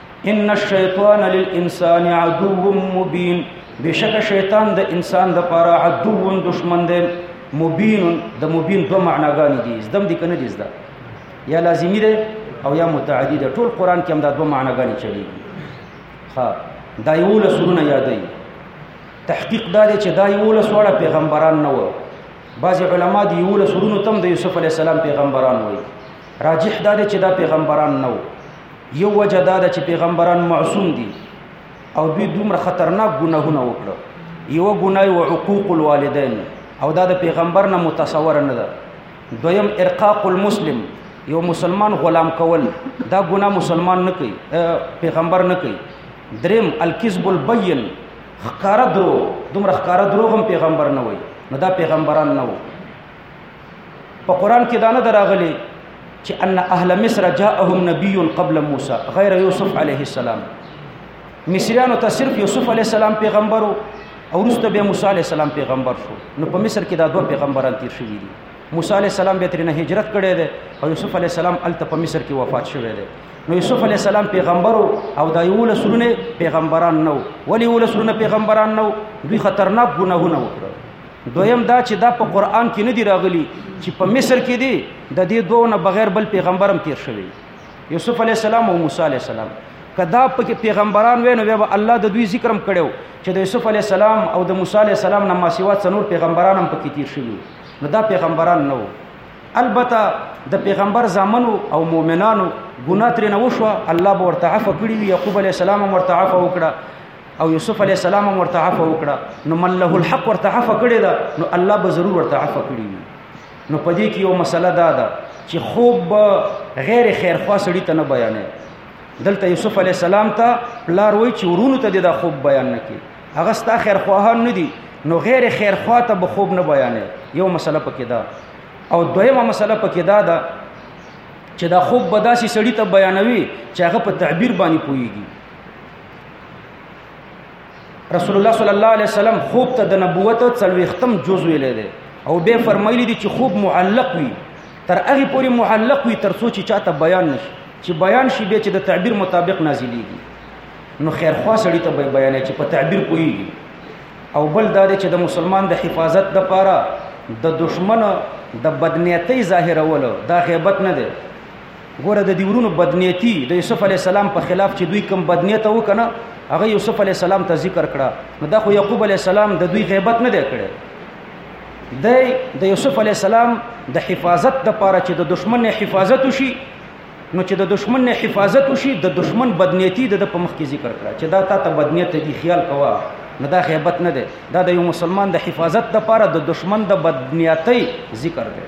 ان الشیطان للانسان عدو مبین بشک شیطان د انسان د پاره عدو دشمن دی مبین د مبین دوه معناګانې دي زدم دي کنه دي زده یا لازمی ده او یا متعدی ده ټول قران کې هم دا دوه معناګانې چلی ها دا یو له سرونه یادې تحقیق دا دی چې دا یو له سوړه پیغمبران نه و بعض علما دی یو له سرونو تم د یوسف علی السلام پیغمبران وایي راجح دا دی چې دا پیغمبران نه و یو وجه دا ده چې پیغمبران معصوم دي او دوی دومره خطرناک ګناهونه وکړو یو ګنای او حقوق الوالدین او دا د پیغمبر نه متصور نه ده دویم ارقاق المسلم یو مسلمان غلام کول دا ګناه مسلمان نه کوي پیغمبر نه کوي دریم الکذب البین خکار درو دومره خکار درو هم پیغمبر نه وای نو دا پیغمبران نه وو په قران کې دا نه دراغلي چې ان اهل مصر جاءهم نبي قبل موسی غیر یوسف علیه السلام مصریانو ته صرف یوسف علیه السلام پیغمبرو او وروسته به موسی علیه السلام پیغمبر شو نو په مصر کې دا دوه پیغمبران تیر شوي دي موسی علیه السلام به ترنه هجرت کړی دی او یوسف علیه السلام الته په مصر کې وفات شوی دی نو یوسف علی السلام پیغمبرو او دا یو لسرونه پیغمبران نو ولی یو لسرونه پیغمبران نو دوی خطرناک ګناهونه وکړل دویم دا چې دا په قران کې نه دی راغلی چې په مصر کې دی د دې دوه نه بغیر بل پیغمبرم تیر شوی یوسف علی السلام او موسی علی السلام کدا په پیغمبران وینو به الله د دوی ذکرم کړو چې د یوسف علی السلام او د موسی علی السلام نه ماسیوا څنور پیغمبران هم پکې تیر شوی نو دا پیغمبران نو البته د پیغمبر زامنو او مؤمنانو ګناه ترې نه وشو الله به ورته عفو کړی وي یعقوب علی السلام ورته عفو وکړه او یوسف علی السلام هم ورته عفو وکړه نو من له الحق ورته عفو کړی دا نو الله به ضرور ورته عفو کړی نو په دې کې یو مسله دا ده چې خوب غیر خیر خوا سړی ته نه بیانې دلته یوسف علی السلام ته پلار وای چې ورونو ته دا خوب بیان نه کی هغه ستا خیر خواهان نه دي نو غیر خیر خوا ته به خوب نه بیانې یو مسله پکې ده او دویمه مسله پکې دا ده چې دا خوب بداسي سړی ته بیانوي چې هغه په تعبیر باندې پويږي رسول الله صلی الله علیه وسلم خوب ته د نبوت څلوختم جز ویلې ده او به فرمایلی دي چې خوب معلق وي تر هغه پورې معلق وي تر څو چې چاته بیان نشي چې بیان شي به چې د تعبیر مطابق نازلېږي نو خیر خوا سړی ته به بیان چې په تعبیر کوي او بل دا چې د مسلمان د حفاظت د پاره د دشمن د بدنیتۍ ظاهرولو دا غیبت نه دی ګوره د دې ورونو بدنیتی د یوسف علی السلام په خلاف چې دوی کوم بدنیت وکنه هغه یوسف علی السلام ته ذکر کړه نو دا خو یعقوب علی السلام د دوی غیبت نه دی کړی د د یوسف علی السلام د حفاظت د پاره چې د دشمن نه حفاظت وشي نو چې د دشمن نه حفاظت وشي د دشمن بدنیتی د په مخ کې ذکر کړه چې دا تا ته بدنیت دی خیال کوه نه دا غیبت نه دی دا د یو مسلمان د حفاظت د پاره د دشمن د بدنیتی ذکر دی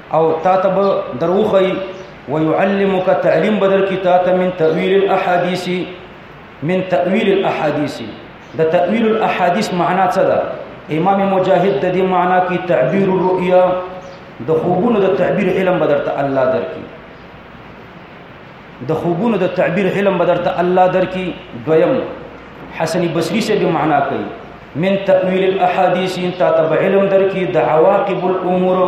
او تا ته به دروخی ويعلمك تعلیم بدر کی تا ته من تأویل الاحادیث من تأویل الاحادیث د تأویل الاحادیث معنا څه ده امام مجاهد د دې معنا کی تعبیر الرؤیا د خوبونو د تعبیر علم بدر ته الله درکې د خوبونو د تعبیر علم به درته الله درکي دویم حسن بصری سے به معنا کوي من تأویل الاحادیث تا تب علم درکي د عواقب الامور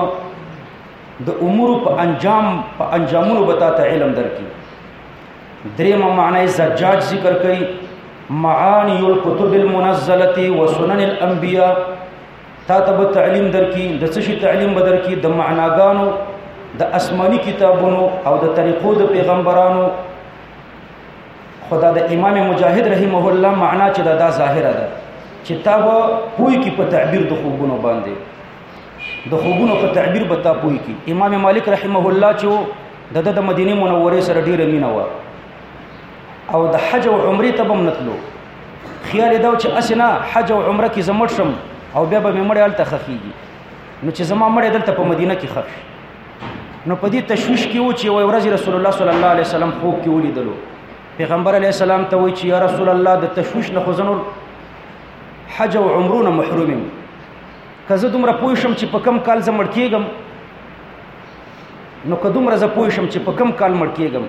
د امور په انجام په انجامونو به تا ته علم درکي دریم معنی زجاج ذکر کوي معانی الكتب المنزله وسنن الانبیاء تا ته به تعلیم درکې د څه شي تعلیم به درکې د معناګانو د آسماني کتابونو او د طریقو د پیغمبرانو خدا د امام مجاهد رحمه الله معنا چې دا, دا ظاهره ده چې تا به پوي کې په تعبیر د خوبونو باندې د خوبونو په تعبیر به تا پوي کې امام مالک رحمه الله چې د د مدینه منورې سره ډیره مینه و او د حج او عمرې ته بم نتلو خیال دا چې اسنه حج او عمره کې زمړ شم او بیا به مې مړ حالت خخېږي نو چې زما مړ دلته په مدینه کې خخ نو په دې تشویش کې و چې وای ورځ رسول الله صلی الله علیه وسلم خوب کې ولیدلو پیغمبر علیه السلام ته وای چې یا رسول الله د تشویش نه خزنور حج او عمره نه محروم یم که زه دومره پوه شم چې په کم کال زه مړ کېږم نو که دومره زه پوه شم چې په کم کال مړ کېږم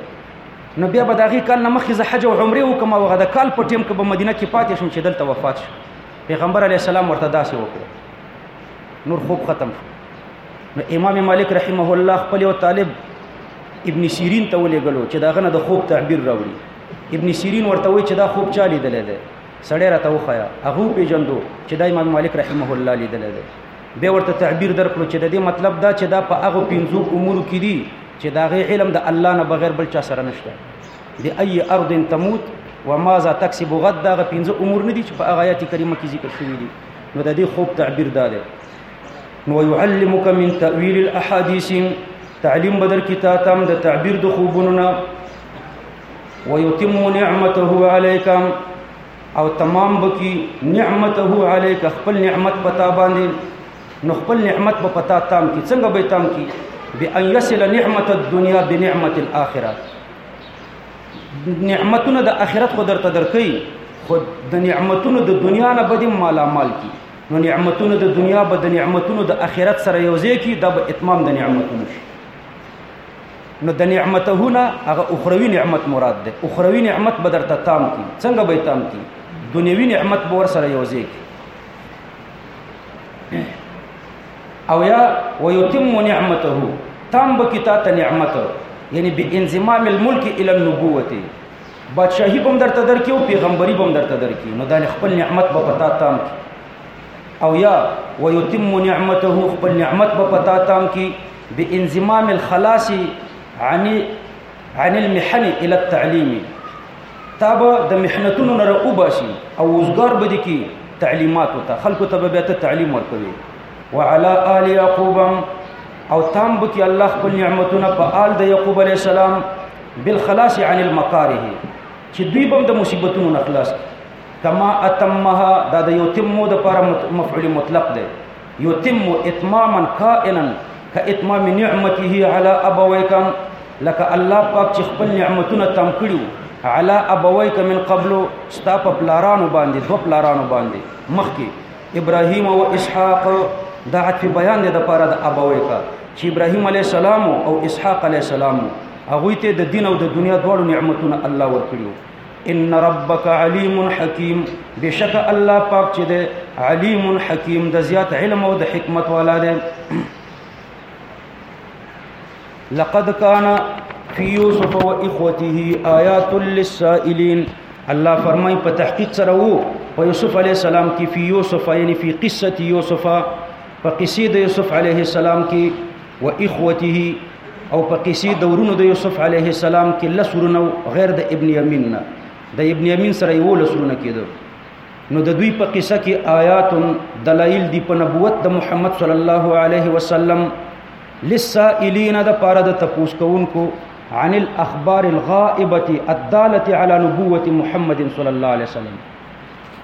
نو بیا به د هغې کال نه مخکې زه حج او عمرې وکړم او هغه د کال په ټیم کې به مدینه کې پاتې شم چې دلته وفات شو پیغمبر علیه السلام ورته داسې وکړو نور خوب ختم شو نو امام مالک رحمه الله خپل یو طالب ابن سیرین ته ولېږلو چې دا غنه د خوب تعبیر راوړي ابن سیرین ورته وایي چې دا خوب چا لیدلی دی سړی راته وخایا هغه پیژندو چې دا امام مالک رحمه الله لیدلی دی به ورته تعبیر درکړو چې د دې مطلب دا چې دا په هغه پنځو امور کې دي چې دا غي علم د الله نه بغیر بل چا سره نشته دی ای ارض تموت وماذا تکسب غد دا غ پنځه امور نه دي چې په آیات کریمه کې ذکر شوی دي نو د دې خوب تعبیر دا دی نو يعلمك من تاويل الاحاديث تعلیم بدر کی تا تم د تعبیر د خوبونو نه ويتم نعمته عليك او تمام بکی نعمته عليك خپل نعمت پتا باندې نو خپل نعمت په پتا تام کی څنګه به تام کی بأن يصل نعمت الدنيا بنعمت الاخره نعمتونه د اخرت خو درته درکې خو د نعمتونو د دنیا نه بده مالامال کی نو نعمتونو د دنیا به د نعمتونو د اخرت سره یوځای کی د اتمام د نعمتونو شي نو د نعمتهونه هغه اخروی نعمت مراد ده اخروی نعمت به درته تام کی څنګه به تام کی دنیوي نعمت به ور سره یوځای کی او یا ويتم نعمته تم بکتا ته نعمت یعنی به انضمام الملک الى النبوه بادشاہي بم درته درکې او پیغمبري بم درته درکې نو دا خپل نعمت به پتا تام کی او یا ويتم نعمته خپل نعمت به پتا تام کی به انضمام الخلاص عن عن المحن الى التعليم تا به د محنتونو نه راوباسي او وزګار به دي کې تعلیمات او ته خلکو ته به ته تعلیم ورکوي وعلى آل يعقوب او تام بکی الله خپل نعمتونه په آل د یعقوب علی السلام بالخلاص عن المکاره چې دوی بم د مصیبتونو نه خلاص کما اتمها دا د یتمو د پر مفعول مطلق دی یتم اتماما کائنا کاتمام نعمته علی ابویک لکه الله پاک چې خپل نعمتونه تم کړیو علی ابویک من قبل ستا په پلارانو باندې دو پلارانو باندې مخکې ابراهیم او اسحاق دا عطف بیان دی د پاره د ابویک چې ابراهیم علی السلام او اسحاق علی السلام هغه ته د دین او د دنیا دواړو نعمتونه الله ورکړیو ان ربک علیم حکیم بشک الله پاک چې دی علیم حکیم د زیات علم او د حکمت والا دی لقد کان فی یوسف و اخوته آیات للسائلین الله فرمای په تحقیق سره وو په یوسف علی السلام کې فی یوسف یعنی فی قصه یوسف په قصې د یوسف علیه السلام کې و اخوته او په قصې د ورونو د یوسف علیه السلام کې لسرونه غیر د ابن یمین نه د ابن یمین سره یو لسرونه کېدو نو د دوی په قصه کې آیات دلایل دی په نبوت د محمد صلی الله علیه وسلم للسائلین د پاره د تپوس کوونکو عن الاخبار الغائبه الداله على نبوه محمد صلی الله علیه وسلم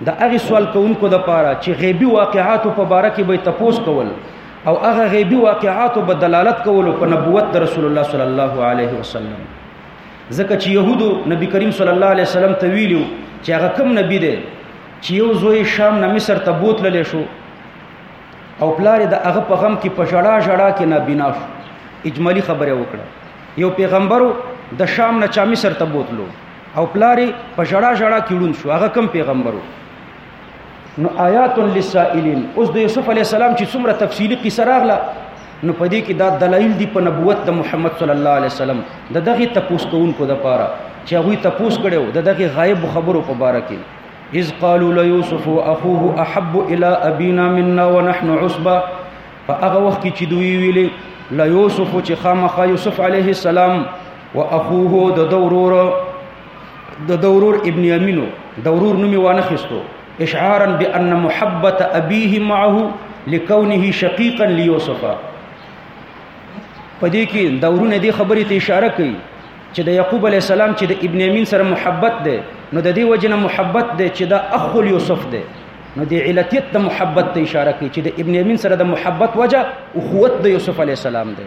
د هغه سوال کوونکو د پاره چې غیبی واقعاتو په باره کې به تپوس کول او هغه غیبی واقعاتو به دلالت کول په نبوت د رسول الله صلی الله علیه وسلم ځکه چې يهودو نبی کریم صلی الله علیه وسلم ته ویلو چې هغه کوم نبی دی چې یو زوی شام نه مصر ته بوتل شو او پلار د هغه په غم کې په شړا شړا کې نه بنا شو اجمالی خبره وکړه یو پیغمبر د شام نه چا مصر ته بوتلو او پلار یې په ژړا ژړا کې ړوند شو هغه کوم پیغمبرو نو آیات للسائلین اوس د یوسف علی السلام چې څومره تفصیلی قصه راغله نو په دې کې دا دلایل دي په نبوت د محمد صلی الله علیه وسلم د دغه تپوس کوونکو د پاره چې هغه تپوس کړو د دغه غایب خبرو په باره کې اذ قالوا ليوسف واخوه احب الى ابينا منا ونحن عصبه فاغه وخت کې چې دوی ویلي ليوسف چې خامخا یوسف علیه السلام و اخوه د دورور د دورور ابن امینو دورور نومي وانه خستو اشعارا بان محبت ابيه معه لكونه شقيقا ليوسف پدې کې دورونه دې خبرې ته اشاره کوي چې د یعقوب علی السلام چې د ابن امین سره محبت ده نو د دې وجنه محبت ده چې د اخو یوسف ده نو د علتیت د محبت ته اشاره کوي چې د ابن امین سره د محبت وجه اخوت د یوسف علی السلام ده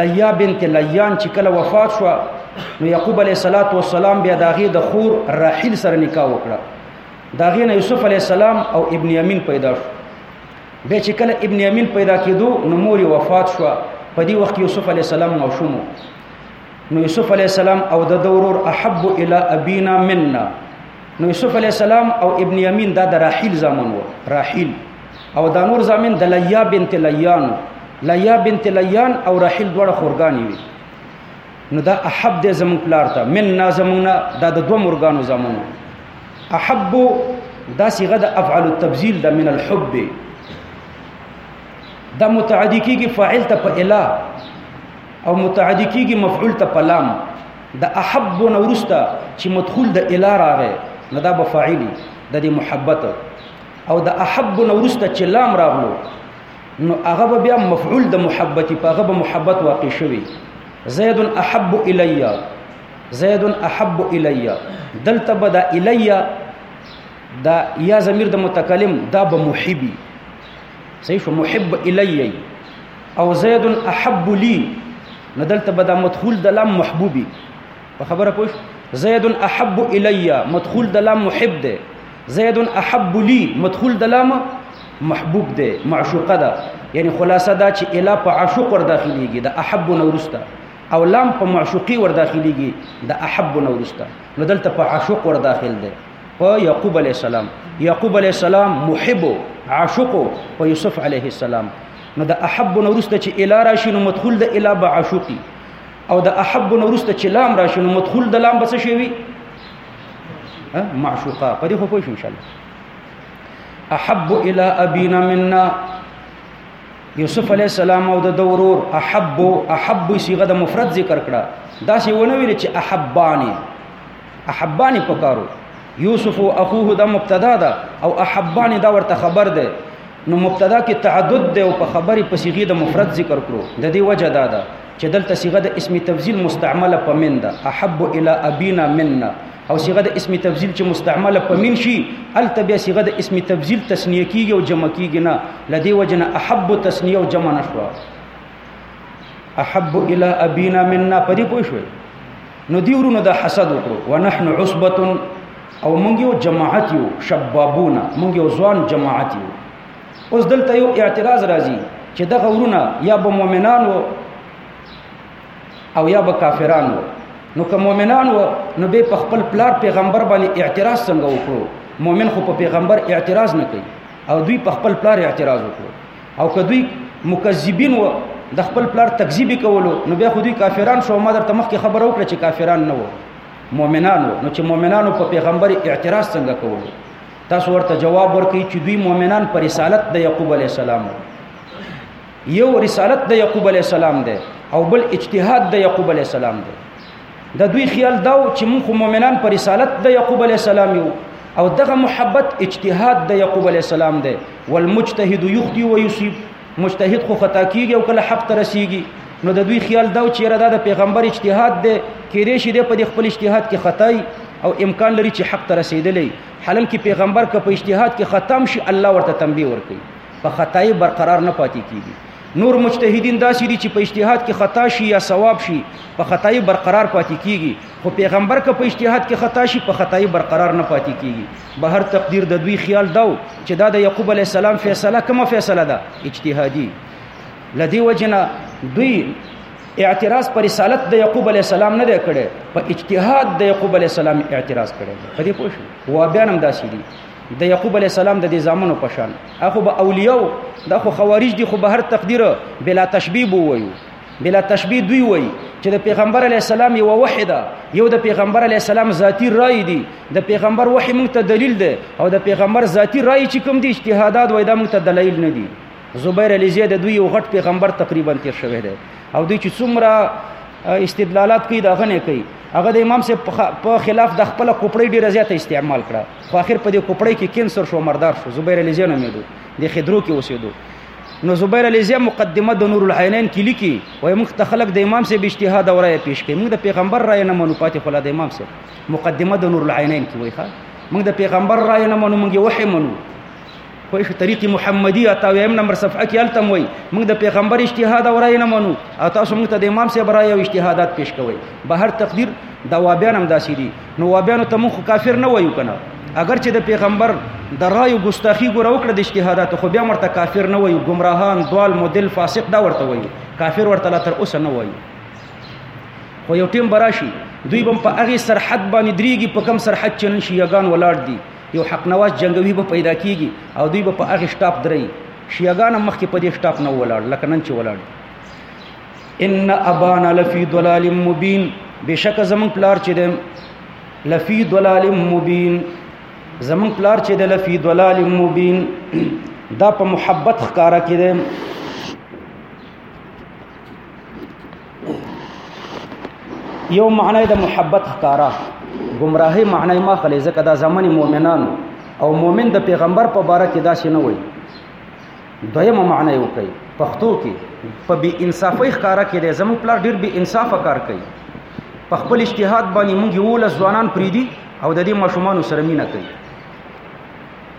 لیا بنت لیان چې کله وفات شو نو یعقوب علیه الصلاۃ والسلام بیا داغه د خور راحیل سره نکاح وکړه داغه نه یوسف علیه السلام او ابن یمین پیدا شو به چې کله ابن یمین پیدا کېدو نو مور وفات شو په دې وخت یوسف علیه السلام نو شوم نو یوسف علیه السلام او د دورور احب الی ابینا منا نو یوسف علی السلام او ابن یمین دا د راحیل زامن وو راحیل او دا نور زامن د لیا بنت لیان لیا بنت لیان او راحیل دواړه خورګانی وي نو دا احب د زمون پلار ته من نا زمونه دا د دوه مرګانو زامنو احب دا صيغه د افعال التبذيل د من الحب دا متعدی کیږي فاعل ته په الا او متعدی کیږي مفعول ته په لام د احب نه ورسته چې مدخول د اله راغی نو دا به فاعلی د دې محبت او د احب نه ورسته چې لام راغلو نو هغه به بیا مفعول د محبت په هغه به محبت واقع شوی زید احب الیا زید احب الیا دلته به د الیا دا یا ضمیر د متکلم دا به محبی صحیح محب الی او زید احب لی نو دلته به دا مدخول د لام محبوبي په خبره پوه زید احب الی مدخول د لام محب دی زید احب لی مدخول د لام محبوب دی معشوقه ده یعنی خلاصه دا چې الا په عاشق ور داخليږي د احب نورستا او لام په معشوقي ور داخليږي د احب نورستا نو دلته په عاشق ور داخل دی په یعقوب علی السلام یعقوب علی السلام محب عاشق په یوسف علیه السلام نو د احب نو ورسته چې الا راشي نو مدخول د الا بعشقي او د احب نو ورسته چې لام راشي نو مدخول د لام بس شي وي معشوقه په دې خو پوه شو ان شاء الله احب الى ابينا منا یوسف علی السلام او د دورور احب احب صيغه د مفرد ذکر کړه دا سی ونه ویل چې احبانی احبانی پکارو یوسف او اخوه دا مبتدا ده او احبانی دا ورته خبر ده نو مبتدا کې تعدد ده او په خبرې په صيغه د مفرد ذکر کړو د دې وجه دا ده چې دلته صيغه د اسم تفضیل مستعمله په من ده احب الى ابينا منا او صيغه د اسم تفضیل چې مستعمله په من شي الته بیا صيغه د اسم تفضیل تسنیه کیږي او جمع کیږي نه لدی وجنه احب تسنیه او جمع نشوه احب الى ابينا منا پدې پوه شوي نو دی ورونو د حسد وکړو ونحن عصبه او مونږ یو جماعت یو شبابون مونږ یو ځوان جماعت یو اوس دلته یو اعتراض راځي چې د غورونه یا به مؤمنان وو او یا به کافران وو نو که مؤمنان وو نو به په خپل پلار پیغمبر باندې اعتراض څنګه وکړو مؤمن خو په پیغمبر اعتراض نه کوي او دوی په خپل پلار اعتراض وکړو او که دوی مکذبین و د خپل پلار تکذیب کولو نو بیا خو دوی کافران شو ما درته مخکې خبر او کړ چې کافران نه وو مؤمنان وو نو چې مؤمنانو په پیغمبر اعتراض څنګه کول تاسو ورته جواب ورکړي چې دوی مؤمنان پر رسالت د یعقوب علی السلام یو رسالت د یعقوب علی السلام ده او بل اجتهاد د یعقوب علی السلام ده د دوی خیال دا و چې موږ خو مؤمنان پر رسالت د یعقوب علی السلام یو او دغه محبت اجتهاد د یعقوب علی السلام دی والمجتهد یخطی و یصیب مجتهد خو خطا کیږي او کله حق ته رسیږي نو د دوی خیال دا و چې دا د پیغمبر اجتهاد دی کېدای شي د په دې خپل اجتهاد کې خطای او امکان لري چې حق ته رسیدلې حالم کې پیغمبر که په اجتهاد کې ختم شي الله ورته تنبیه ورکړي په خطای برقرار نه پاتې کیږي نور مجتهدین داسې دي چې په اجتهاد کې خطا شي یا ثواب شي په خطای برقرار پاتې کیږي خو پیغمبر که په اجتهاد کې خطا شي په خطای برقرار نه پاتې کیږي به هر تقدیر د دوی خیال داو چې دا د یعقوب علی السلام فیصله کومه فیصله ده اجتهادي لدی وجنا دوی اعتراض پر رسالت د یعقوب علی السلام نه دی کړی په اجتهاد د یعقوب علی السلام اعتراض کړی دی په دې پوه شو و بیا هم داسې دي د یعقوب علی السلام د دې زامنو په شان اخو به اولیاء د خو خوارج دي خو به هر تقدیر بلا تشبیه بو وایو بلا تشبیه دوی وایي چې د پیغمبر علی السلام یو وحده یو د پیغمبر علی السلام ذاتی رائے دي د پیغمبر وحی موږ ته دلیل ده او د پیغمبر ذاتی رائے چې کوم دي اجتهادات وای دا موږ ته دلایل نه دي زبیر علی زید دوی یو غټ پیغمبر تقریبا تیر شوی دی او دوی چې څومره استدلالات کوي دا غنه کوي هغه د امام سے په خلاف د خپل کوپړې ډیره زیاته استعمال کړه خو اخر په دې کوپړۍ کې کینسر شو مردار شو زبیر علیزی نومېدو د خدرو کې اوسېدو نو زبیر علیزی مقدمه د نور العینین کې لیکي وای موږ ته خلک د امام صاحب اجتهاد او رائے پیش کوي موږ د پیغمبر رائے نه منو پاتې خلا د امام صاحب مقدمه د نور العینین کې وای ښا موږ د پیغمبر رائے نه منو موږ وحی منو خو شو طریق محمدي اته ویم نمبر صفحه کې التم وای موږ د پیغمبر اجتهاد او رائے نه منو او تاسو موږ ته د امام صاحب رائے او اجتهادات پیش کوئ به هر تقدیر دا وابیان هم داسې دي نو وابیان ته موږ کافر نه وایو کنه اگر چې د پیغمبر د رائے او ګستاخی ګور وکړه د اجتهادات خو بیا مرته کافر نه وایو گمراهان دوال مدل فاسق دا ورته وایو کافر ورته لا تر اوسه نه وایو خو یو ټیم براشي دوی بم په هغه سرحد باندې دریږي په کم سرحد چې نن شیعاګان ولاړ دي یو حق نواز جنگوي به پیدا کیږي او دوی به په هغه شټاپ دري شیعاګان مخکې په دې شټاپ نه ولاړ لکه نن چې ولاړ ان ابانا لفی ضلال مبین بشک زمون پلار چې دم لفی ضلال مبین زمون پلار چې د لفی ضلال مبین دا په محبت ښکارا کې دم یو معنی د محبت ښکارا گمراهی معنی ما خلې ځکه دا زمانی مؤمنانو او مؤمن د پیغمبر په باره کې داسې نه وایي دویمه معنی وکړي پښتو کې په بی انصافی ښکارا کې د زمون پلار ډیر بی انصاف کار کوي په خپل اجتهاد باندې موږ یو لس ځوانان پریدي او د دې ماشومان سره مینه کوي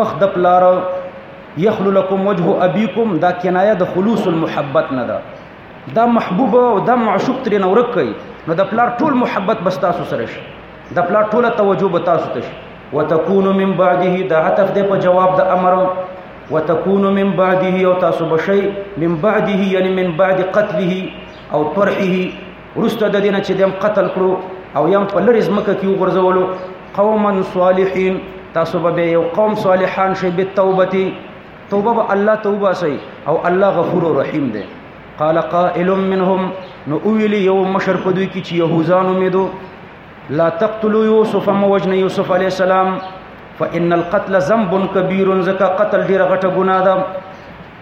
مخ د پلار یخلو لكم وجه ابيكم دا کنایه د خلوص المحبت نه ده دا محبوب او دا معشوق ترې نه ورک کوي نو د پلار ټول محبت بس تاسو سره شي د پلار ټوله توجه به تاسو ته شي وتكون من بعده دا عطف دی په جواب د امر وتكون من بعده او تاسو بشي من بعده یعنی من بعد قتله او طرحه ورسته د دینه چې دیم قتل کړو او یم په لری زمکه کې وګرځولو قوما صالحین تاسو به یو قوم صالحان شي به توبتی توبه به الله توبه سي او الله غفور رحیم دی قال قائل منهم نو اویل یو مشر په دوی کې چې يهوزان امیدو لا تقتلوا يوسف موجن يوسف عليه السلام فإن القتل ذنب كبير زکا قتل ډیر غټه ګناه ده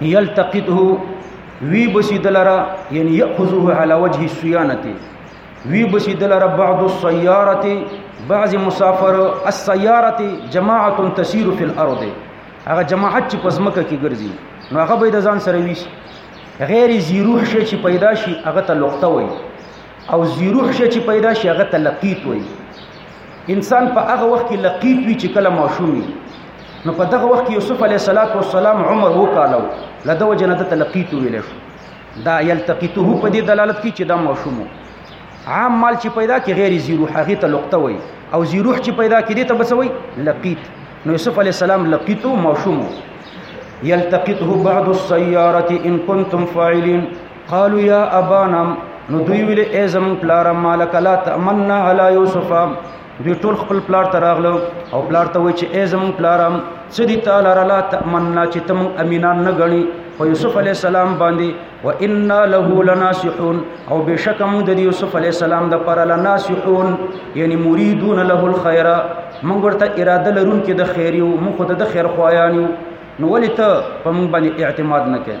یلتقطه وی بسی دلرا یعنی یأخذوه علی وجه السیانتی وی بسی دلرا بعض السیارتی بعض مسافر السیارتی جماعت تسیر فی الارض هغه جماعت چې پزمکه کې ګرځي نو هغه به د ځان سره ویش غیر زیروح شي چې پیدا شي هغه ته لقطه وي او زیروح شي چې پیدا شي هغه ته لقیط وي انسان په هغه وخت کې لقیط وي چې کله ماشوم وي نو په دغه وخت کې یوسف علیه السلام عمر وکالو لدو جنت ته لقیط ویل شو دا یلتقیته په دې دلالت کوي چې دا ماشوم عام مال چې پیدا کې غیر زیروح هغه ته لقطه وي او زیروح چې پیدا کې دې ته بسوي لقیط نو یوسف علیه السلام لقیته ماشوم یلتقیته بعض السیاره ان کنتم فاعلین قالوا یا ابانا نو دوی ویل ای زمون پلار مالک لا تمنا علی یوسف دوی ټول خپل پلار ته راغلو او پلار ته وای چې ای زمون پلار څه دي تعالی را لا تمنا چې تم امینان نه غني په یوسف علی السلام باندې و انا له لناسحون او بشک موږ د یوسف علی السلام د پر لناسحون یعنی مریدون له الخير موږ ورته اراده لرونکو د خیر یو موږ د خیر خوایان یو نو ولې ته په موږ باندې اعتماد نه کوي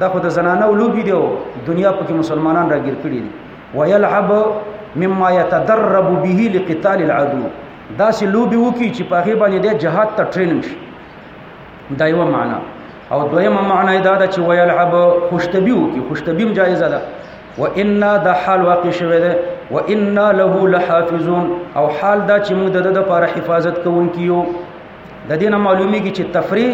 دا خو د زنانو لوبي دی او دنیا په کې مسلمانان راګیر کړي دي ويلعب مما يتدرب به لقتال العدو دا سه لوبي وکي چې په هغه باندې د جهاد ته ټریننګ شي دا یو معنا او دویمه معنا دا ده چې ويلعب خوشتبي وکي خوشتبي هم جایز ده و ان دا حال واقع شوه ده و ان له لحافظون او حال دا چې موږ د د لپاره حفاظت کوونکیو د دې نه معلومیږي چې تفریح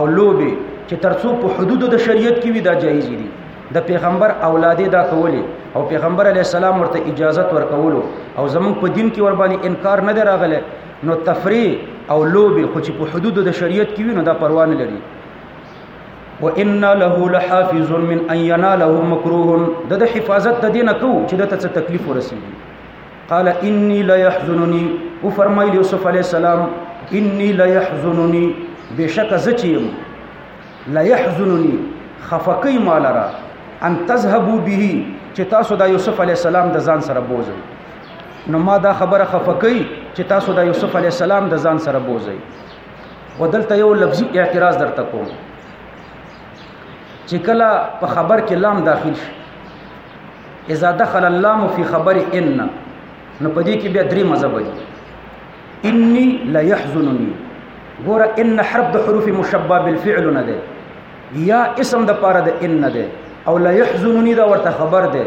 او لوبي چې ترڅو په حدود د شریعت کې وي دا جایز دي د پیغمبر اولاده دا کولې او پیغمبر علی السلام ورته اجازه ورکولو او زمون په دین کې ور باندې انکار نه دی راغلی نو تفریح او لوبي خو چې په حدود د شریعت کې وي نو دا پروا نه لري وان له لحافظ من ان يناله مكروه د حفاظت د دینه کو چې د ته تکلیف ورسیږي قال اني لا يحزنني او فرمایل یوسف علی السلام اني لا يحزنني بشک زچیم لا يحزنني خفقی مالرا ان تذهبوا به چې تاسو د یوسف علی السلام د ځان سره بوزئ نو ما دا خبره خفقی چې تاسو د یوسف علی السلام د ځان سره بوزئ ودلته یو لفظي اعتراض درته کوم چې کله په خبر کې لام داخل شي اذا دخل اللام فی خبر ان نو په دې کې بیا درې مذهب دي انی لا يحزنني ګوره ان حرف د حروف مشبه بالفعل نه ده یا اسم د پاره د ان ده او لا يحزنني دا ورته خبر ده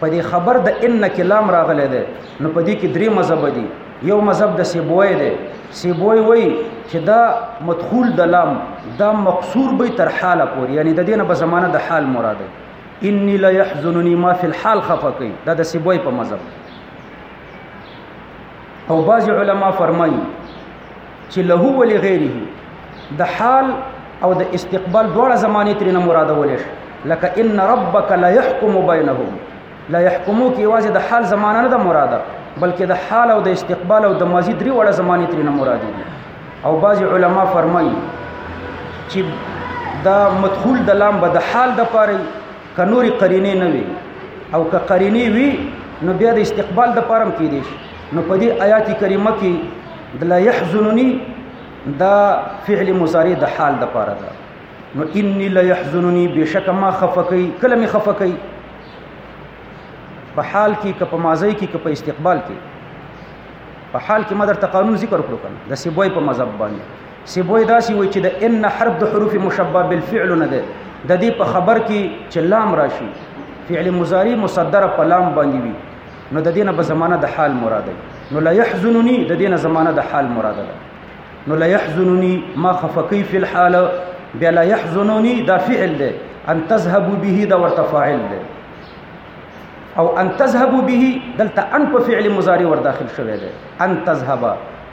په دې خبر د ان کلام راغلی ده نو په دې کې درې مذهب دي یو مذهب د سیبوی ده سیبوی وای چې دا مدخول د لام دا مقصور به تر حاله پورې یعنی د دینه په زمانه د حال مراد ده انی لا يحزنني ما فی الحال خفقی دا د سیبوی په مذهب او بعض علما فرمایي چې له ول غیره د حال او د استقبال دواړه زمانه ترنه مراد ولې لکه ان ربک لا يحكم بينهم لا يحكمو کې واځي د حال زمانه نه د مراده بلکې د حال او د استقبال او د ماضي درې وړه زمانه ترنه مراد دي او بعض علما فرمایي چې دا مدخول د لام به د حال د پاره کنوري قرینه نه وي او که قرینه وي نو بیا د استقبال د پاره کې دي نو په دې آیات کریمه کې د لا يحزنني دا فعل مضارع د حال د پاره ده نو انی لا يحزنني بشک ما خفقي کلمه خفقي په حال کې که په ماضی کې که په استقبال کې په حال کې ما درته قانون ذکر کړو کنه د سیبوی په مذهب باندې سیبوی داسې وایي چې د ان حرف د حروف مشبه بالفعل نه ده د دې په خبر کې چې لام راشي فعل مضارع مصدره په لام باندې وي نو د دینه په زمانہ د حال مراد ده نو لا يحزنني د دینه زمانہ د حال مراد ده نو لا يحزنني ما خفقي في الحال بلا يحزنني دا فعل ده ان تذهبوا به دا ورته فاعل ده او ان تذهب به دلته ان په فعل مضارع ور داخل شوی دی ان تذهب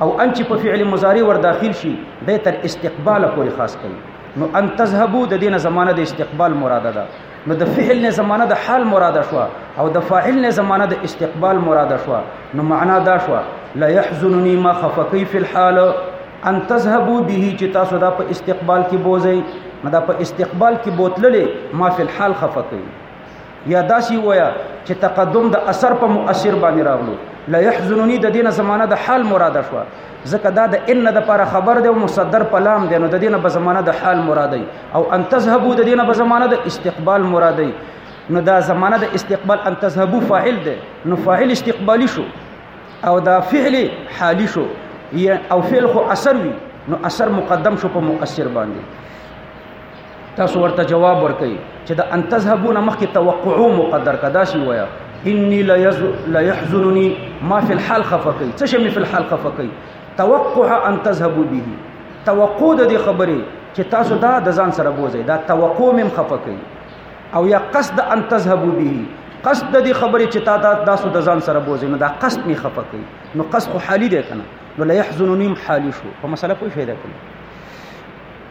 او ان چې په فعل مضارع ور داخل شي به تر استقبال پورې خاص کوي نو ان تذهبو د دینه زمانه د استقبال مراده ده نو د فعل نه زمانه د حال مراده شو او د فاعل نه زمانه د استقبال مراده شو نو معنا دا شو لا يحزنني ما خفقي في الحال ان تذهبوا به چې تاسو دا په استقبال کې بوزئ دا په استقبال کې بوتللې ما فی الحال خفقي یا داسې وایه چې تقدم د اثر په مؤثر باندې راغلو لا يحزنني د دینه زمانہ د حال مراد شو ځکه دا د ان د پر خبر دی او مصدر په لام دی نو د دینه په زمانہ د حال مراد دی او ان تذهبوا د دینه په زمانہ د استقبال مراد دی نو دا زمانہ د استقبال ان تذهبوا فاعل دی نو فاعل استقبالی شو او دا فعل حالی شو او فعل خو اثر وي نو اثر مقدم شو په مؤثر باندې تاسو ورته جواب ورکړئ چې د ان تذهبون مخکې توقعو مقدر کدا شي ویا انی لا يحزنني ما في الحال خفقي څه شي می في الحال خفقي توقع ان تذهبوا به توقع د دې خبرې چې تاسو دا د ځان سره بوزي دا توقع مم خفقي او یا قصد ان تذهبوا به قصد د دې خبرې چې تا دا تاسو د ځان سره بوزي نو دا قصد می خفقي نو قصد خو حالي دی کنه نو لا يحزنني حالي شو په مسله پوه شئ دا کنه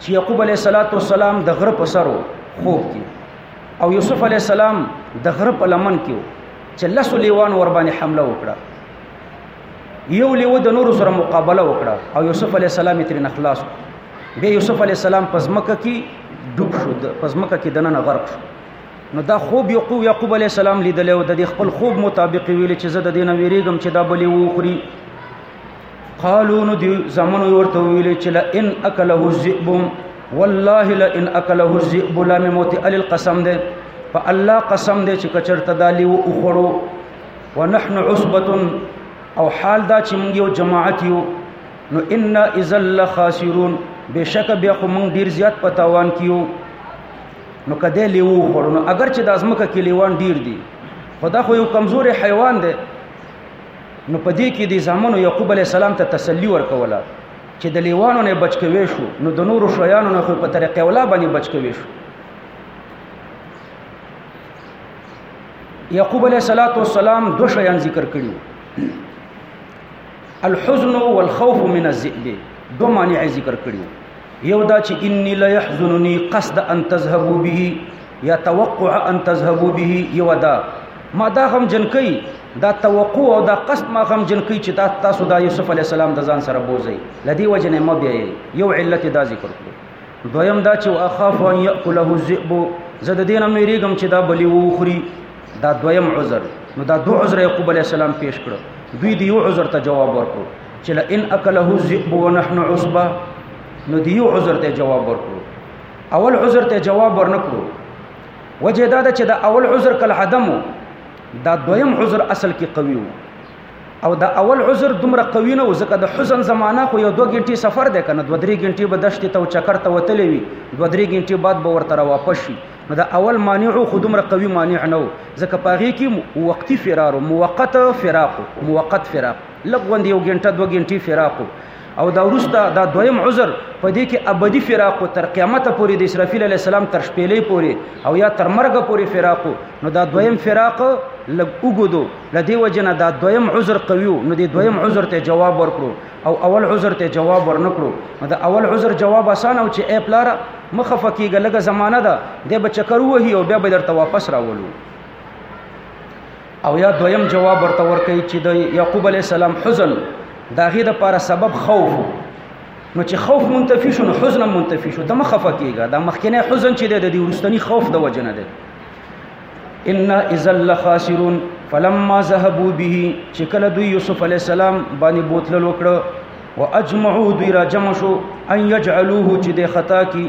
چې یعقوب علیه السلام د غره په سر خوب کې او یوسف علیه السلام د غره په لمن کې چې لسو لیوان ور باندې حمله وکړه یو لیو د نورو سره مقابله وکړه او یوسف علیه السلام یې ترې نه خلاص کړ بیا یوسف علیه السلام په ځمکه کې ډوب شو په ځمکه کې دننه غرق شو نو دا خوب یعقوب یعقوب علی السلام لیدل او د خپل خوب مطابق ویل چې زه د دینه ویریږم چې دا بلی وخوري قالو نو دی زمون ورته ویل چې لا ان اکله الذئب والله لا ان اکله الذئب لا موت ال القسم ده په الله قسم ده چې کچرته دالی او خړو ونحن عصبه او حال دا چې موږ یو جماعت یو نو ان اذا لخاسرون بشک بیا خو موږ ډیر زیات په تاوان کیو نو کده لیو خورنو اگر چې د ازمکه کې لیوان ډیر دي خدا خو یو کمزور حیوان دی نو په دې کې د زامنو یعقوب علی السلام ته تسلی ورکوله چې د لیوانو نه بچ کوي شو نو د نورو شیانو نه خو په طریقې ولا باندې بچ کوي شو یعقوب علیه الصلاۃ والسلام دو شیان ذکر کړیو الحزن والخوف من الذئب دو معنی ذکر کړیو یو دا چې انی لا يحزنني قصد ان تذهبوا به یا توقع ان تذهبوا به یو دا ما دا غم جنکی دا توقع او دا قصد ما غم جنکی چې دا تاسو دا یوسف علی السلام د ځان سره بوزي لدی وجه نه ما بیا یو علت دا ذکر کړو دویم دا چې اخاف ان یاکله الذئب زه د دینه مې ریګم چې دا بلی وخوري دا دویم عذر نو دا دوه عذر یعقوب علی السلام پیش کړ دوی دی یو عذر ته جواب ورکړو چې لئن اکله الذئب ونحن عصبه نو دی یو عذر ته جواب ورکړو اول عذر ته جواب ورنکړو وجه دا ده چې دا اول عذر کله عدم دا دویم عذر اصل کې قوي وو او دا اول عذر دومره قوي نه و ځکه د حزن زمانہ خو یو دوه غنټې سفر دی کنه دوه درې غنټې به دشت ته او چکر ته وتلې وي دوه درې غنټې بعد به ورته را واپس شي نو دا اول مانع خو دومره قوي مانع نه و ځکه پاغې کې وقتی فرار موقت فراق موقت فراق لږ غوندې یو غنټه دوه غنټې فراق او دا ورسته دا دویم عذر په دې کې ابدي فراق تر قیامت پورې د اسرافیل علی السلام تر شپېلې پورې او یا تر مرګ پورې فراق نو دا دویم فراق لګ وګدو لدی وجنه دا دویم عذر قوي نو دې دویم عذر ته جواب ورکړو او اول عذر ته جواب ورنکړو نو دا اول عذر جواب اسان او چې اپ لاره مخفه کیږي لګه زمانہ ده د بچکر وهي او بیا به درته واپس راولو او یا دویم جواب ورته ورکړي چې د یعقوب علی السلام حزن دا غي د لپاره سبب خوف نو چې خوف منتفی شو نو حزن منتفی شو د مخفه کیږي د مخکنه حزن چې د دې ورستنی خوف د وجنه ده ان اذا لخاسرون فلما ذهبوا به چې کله دوی یوسف علی السلام باندې بوتل وکړه واجمعوا دوی را جمع شو ان يجعلوه چې د خطا کی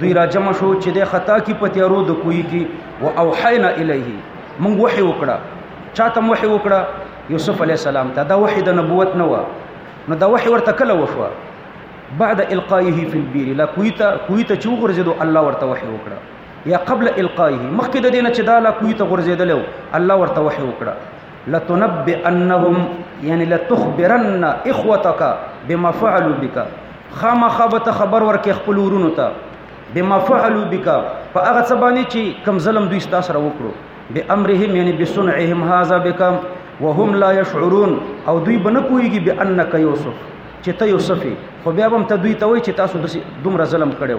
دوی را جمع شو چې د خطا کی په تیارو د کوی کی او اوحینا الیه مونږ وحی وکړه چاته وحی وکړه یوسف علی السلام ته دا وحی د نبوت نه و نو دا وحی ورته کله وشو بعد القائه فی البیر لا کویتا کویتا چې وګرځیدو الله ورته وحی وکړه یا قبل القائه مخکې د دینه چې دا لا کویتا غرزیدلو الله ورته وحی وکړه لتنبئنهم یعنی لتخبرن اخوتک بما فعلوا بک خامخا به ته خبر ورکې خپل ورونو ته بما فعلوا بک په هغه څه باندې چې کم ظلم دوی ستاسو سره وکړو به امرهم یعنی بصنعهم هاذا بک وهم لا يشعرون او دوی بنه پويږي به انک یوسف چې ته یوسف خو بیا هم ته دوی ته وای چې تاسو دومره ظلم کړو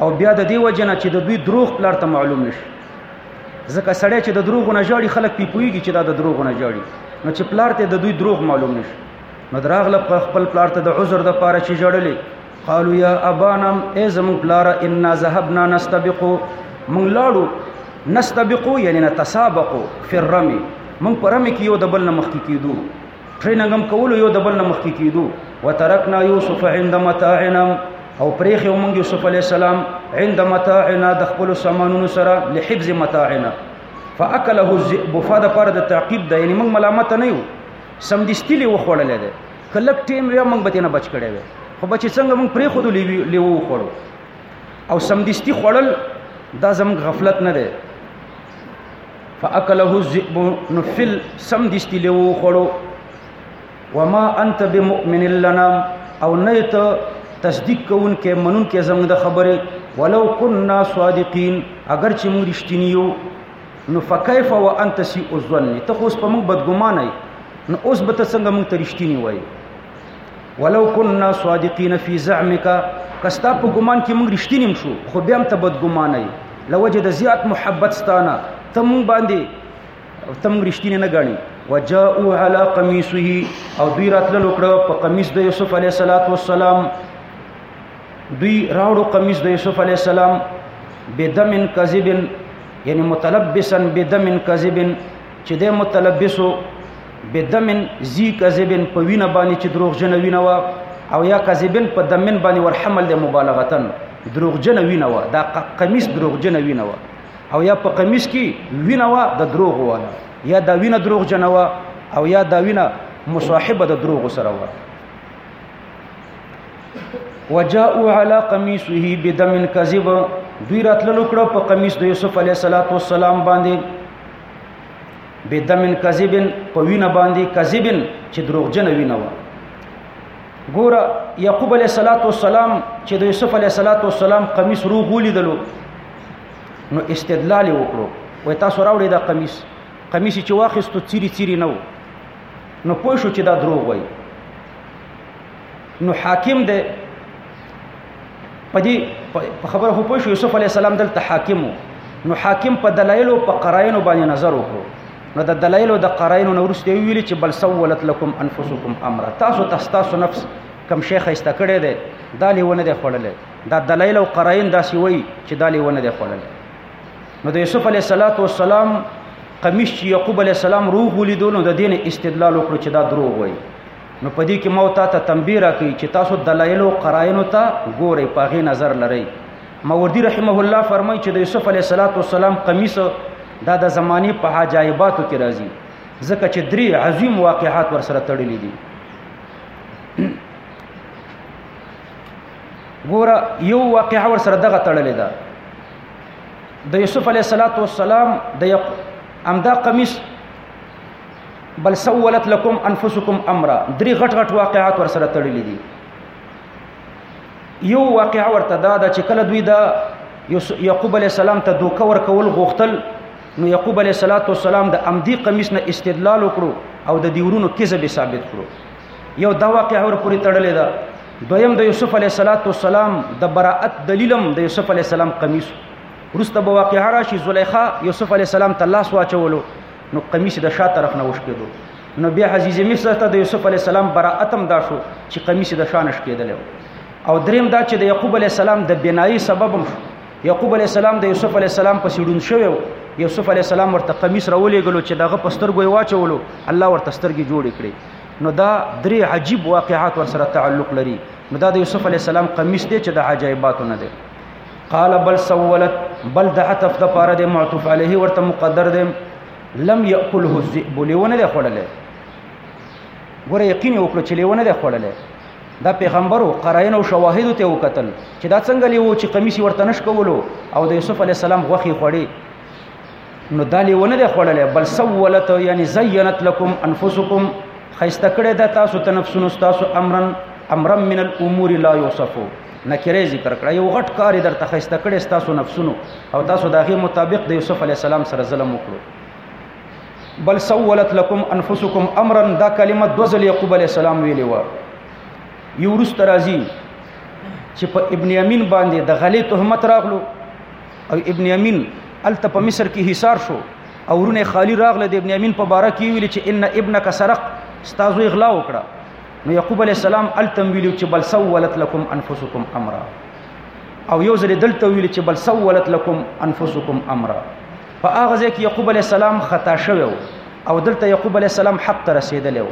او بیا د دې وجه نه چې د دوی دروغ پلار ته معلوم نشي ځکه سړی چې د دروغو نه جاړي خلک پی پوهېږي چې دا د دروغو نه جاړي نو چې پلار ته د دوی دروغ معلوم نشي نو دراغله په خپل پلار ته د عذر د پاره چې جړلې قالو یا ابانم ای زمون پلار ان ذهبنا نستبقو مونږ لاړو نستبقو یعنی نتسابقو فی الرمی مونږ پرمه کې یو د بل نه مخکې کیدو پرېنګم کولو یو د بل نه مخکې کېدو وترکنا یوسف عند متاعنا او پرېښې موږ یوسف علی السلام عند متاعنا د خپل سامانونو سره لحفظ متاعنا فاکله الذئب فد پر د تعقیب د یعنی موږ ملامت نه یو سم دي ستلي وخوړل دي کلک ټیم وی موږ به نه بچ کړي وي خو بچ څنګه موږ پرې خود لیو خوړو او سم دي ستي خوړل دا زموږ غفلت نه ده فاکله الذئب نو فل سم دشتي له وخړو وما انت بمؤمن لنا او نه ته تصدیق کوون کې منون کې زموږ د خبره ولو كنا صادقين اگر چې موږ رښتینی یو نو فكيف وانت سي الظن ته خو په موږ بدګمانه نو اوس به ته څنګه موږ ته رښتینی وایي ولو كنا صادقين في زعمك کستا په ګمان کې موږ رښتینیم شو خو بیا هم ته بد ګمان یې لوجه د زیات محبت ستانه ته موږ باندې ته موږ رښتینی نه غاڼي وجاءوا على قميصه او دوی راتلل وکړه په قمیص د یوسف علی السلام دوی راوړو قمیص د یوسف علی السلام بدم کذب یعنی متلبسا بدم کذب چې د متلبسو بدمن زی کذبن په وینه باندې چې دروغ جن وینه وا او یا کذبن په دمن باندې ورحمل د مبالغتن دروغ جن وینه وا دا قمیص دروغ جن وینه وا او یا په قمیص کې وینه وا د دروغ وا یا دا وینه دروغ جن وا او یا دا وینه مصاحبه د دروغ سره وا وجاءوا على قميصه بدم كذب دوی راتللو کړه په قمیص د یوسف علیه السلام باندې بدمن کذبن په وینه باندې کذبن چې دروغجن وینه و ګوره یعقوب علیه الصلاۃ والسلام چې د یوسف علیه الصلاۃ والسلام قمیص رو غولی دلو نو استدلال وکړو وای تاسو راوړی دا قمیص قمیص چې واخیستو چیری چیری نو نو پوه شو چې دا دروغ وای نو حاکم دی پدی په خبره خو پوه یوسف علی السلام دلته حاکم نو حاکم په دلایل او په قراینو باندې نظر وکړو نو د دلایل او د قراینو نو ورسته ویل چې بل سولت لكم انفسکم امر تاسو تاسو نفس کم شیخ ایسته کړی دی دا لیونه دی خوړلې دا دلایل او قراین دا سی وای چې دا لیونه دی خوړلې نو د یوسف علی صلوات و سلام قمیش چې یعقوب علی السلام روغ ولیدو نو د دین استدلال وکړو چې دا دروغ وای نو په دې کې مو تا ته تنبیه راکړي چې تاسو دلایل او قرائن ته ګورئ په غي نظر لرئ موردی رحمه الله فرمایي چې د یوسف علیه السلام قمیص دا د زماني په عجایباتو کې راځي ځکه چې درې عظیم واقعات ور سره تړلې دي ګوره یو واقعه ور سره دغه تړلې ده د یوسف علیه السلام د امدا قمیص بل سولت لكم انفسكم امرا دري غټ غټ واقعات ور سره تړلې دي یو واقعا ورته دا ده چې کله دوی دا یعقوب علی السلام ته دوکه ور کول غوښتل نو یعقوب علی السلام د امدی قمیص نه استدلال وکړو او د دیورونو کذب ثابت کړو یو دا واقع اور پوری تړلې ده دویم د یوسف علی السلام د براءت دلیلم د یوسف علی السلام قمیص ورسته به واقعا راشي زلیخا یوسف علی السلام ته لاس واچولو نو قمیص د شا طرف نه وشکېدو نو بیا عزیز مصر ته د یوسف علی السلام براءتم دا شو چې قمیص د شانش کېدل او دریم دا چې د یعقوب علی السلام د بنایي سبب هم یعقوب علی السلام د یوسف علی السلام په سیډون شوی یوسف علی السلام ورته قمیص راولېګلو چې دغه پسترګوي واچولو الله ورته سترګې جوړې کړې نو دا درې عجیب واقعات ورسره تعلق لري نو دا د یوسف علی السلام قمیص دی چې د عجایباتو نه دی قال بل سولت بل د عطف د پاره د معطوف عليه ورته مقدر دی لم ياكله الذئب لونه ده خړلې ګوره یقین وکړو چې لونه ده خړلې دا پیغمبر او قرائن او شواهد ته وکتل چې دا څنګه لیو چې قمیص ورته نش کولو او د یوسف علی السلام غوخي خړې نو دا لیونه ده خړلې بل سولت یعنی زینت لكم انفسکم خیسته کړه د تاسو تنفسونو تاسو امرن امرن من الامور لا یوسفو نکره ذکر کړه یو غټ کار درته خسته کړي تاسو نفسونو او تاسو داغه مطابق د یوسف علی السلام سره ظلم وکړو بل سولت لكم انفسكم امرا دا کلمه د وزل یعقوب علی السلام ویلې و یو رست راځي چې په ابن یمین باندې د غلې تهمت راغلو او ابن یمین الته په مصر کې حصار شو او رونه خالی راغله د ابن امین په باره کې ویل چې ان ابنک سرق ستاسو اغلا وکړه نو یعقوب علی السلام التم ویلو چې بل سولت لكم انفسکم امرا او یو ځل دلته ویل چې بل سولت لكم انفسکم امرا په هغه ځای کې یعقوب علی السلام خطا شوی او دلته یعقوب علی السلام حق ته رسیدلی و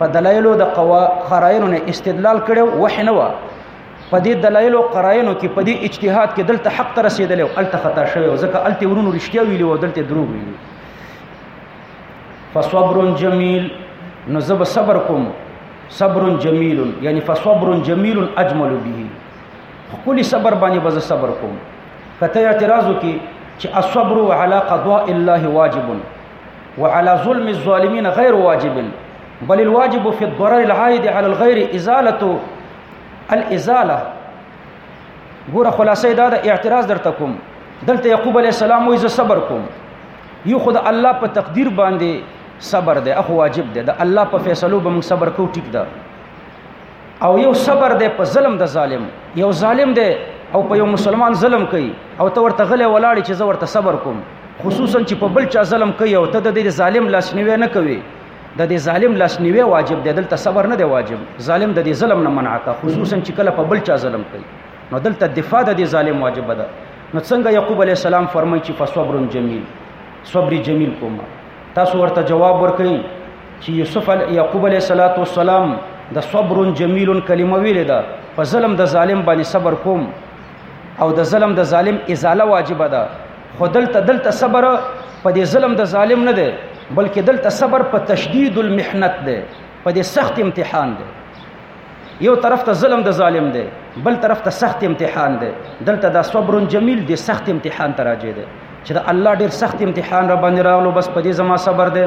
په دلایلو د قوا قرائنو نه استدلال کړو وحی نه و په دې دلایل او قرائنو کې په دې اجتهاد کې دلته حق ته رسیدلی او الته خطا شوی او ځکه الته ورونو رښتیا ویلي او دلته دروغ ویلي فصبر جمیل نو زب صبر کوم صبر جميل يعني فصبر جميل اجمل به كل صبر باني بز صبركم فتي اعتراضك الصبر على قضاء الله واجب وعلى ظلم الظالمين غير واجب بل الواجب في الضرر العائد على الغير ازاله الازاله غور خلاصه دا د اعتراض درتكم دلت دلته السلام واذا صبركم یو خو د الله په تقدیر باندې صبر دی اخو واجب دی د الله په فیصلو به موږ صبر کوو ټیک ده او یو صبر دی په ظلم د ظالم یو ظالم دی او په یو مسلمان ظلم کوي او ته ورته غلې ولاړې چې زه ورته صبر کوم خصوصا چې په بل چا ظلم کوي او ته د دې ظالم لاسنیوي نه کوي د دې ظالم لاسنیوي واجب دی دلته صبر نه دی واجب ظالم د دې ظلم نه منع کا خصوصا چې کله په بل چا ظلم کوي نو دلته دفاع د دې ظالم واجب ده نو څنګه یعقوب علی السلام فرمایي چې فصبر جمیل صبر جمیل کوم تاسو ورته جواب ورکړئ چې یوسف یعقوب علی السلام د صبر جمیل کلمه ویل ده په ظلم د ظالم باندې صبر کوم او د ظلم د ظالم ازاله واجب ده خو دلته دلته صبر په دې ظلم د ظالم نه ده بلکې دلته صبر په تشدید المحنت ده په دې سخت امتحان ده یو طرف ته ظلم د ظالم دی بل طرف ته سخت امتحان دی دلته دا صبر جمیل دی سخت امتحان ته راځي دی چې د الله ډیر سخت امتحان را باندې راغلو بس په دې زما صبر دی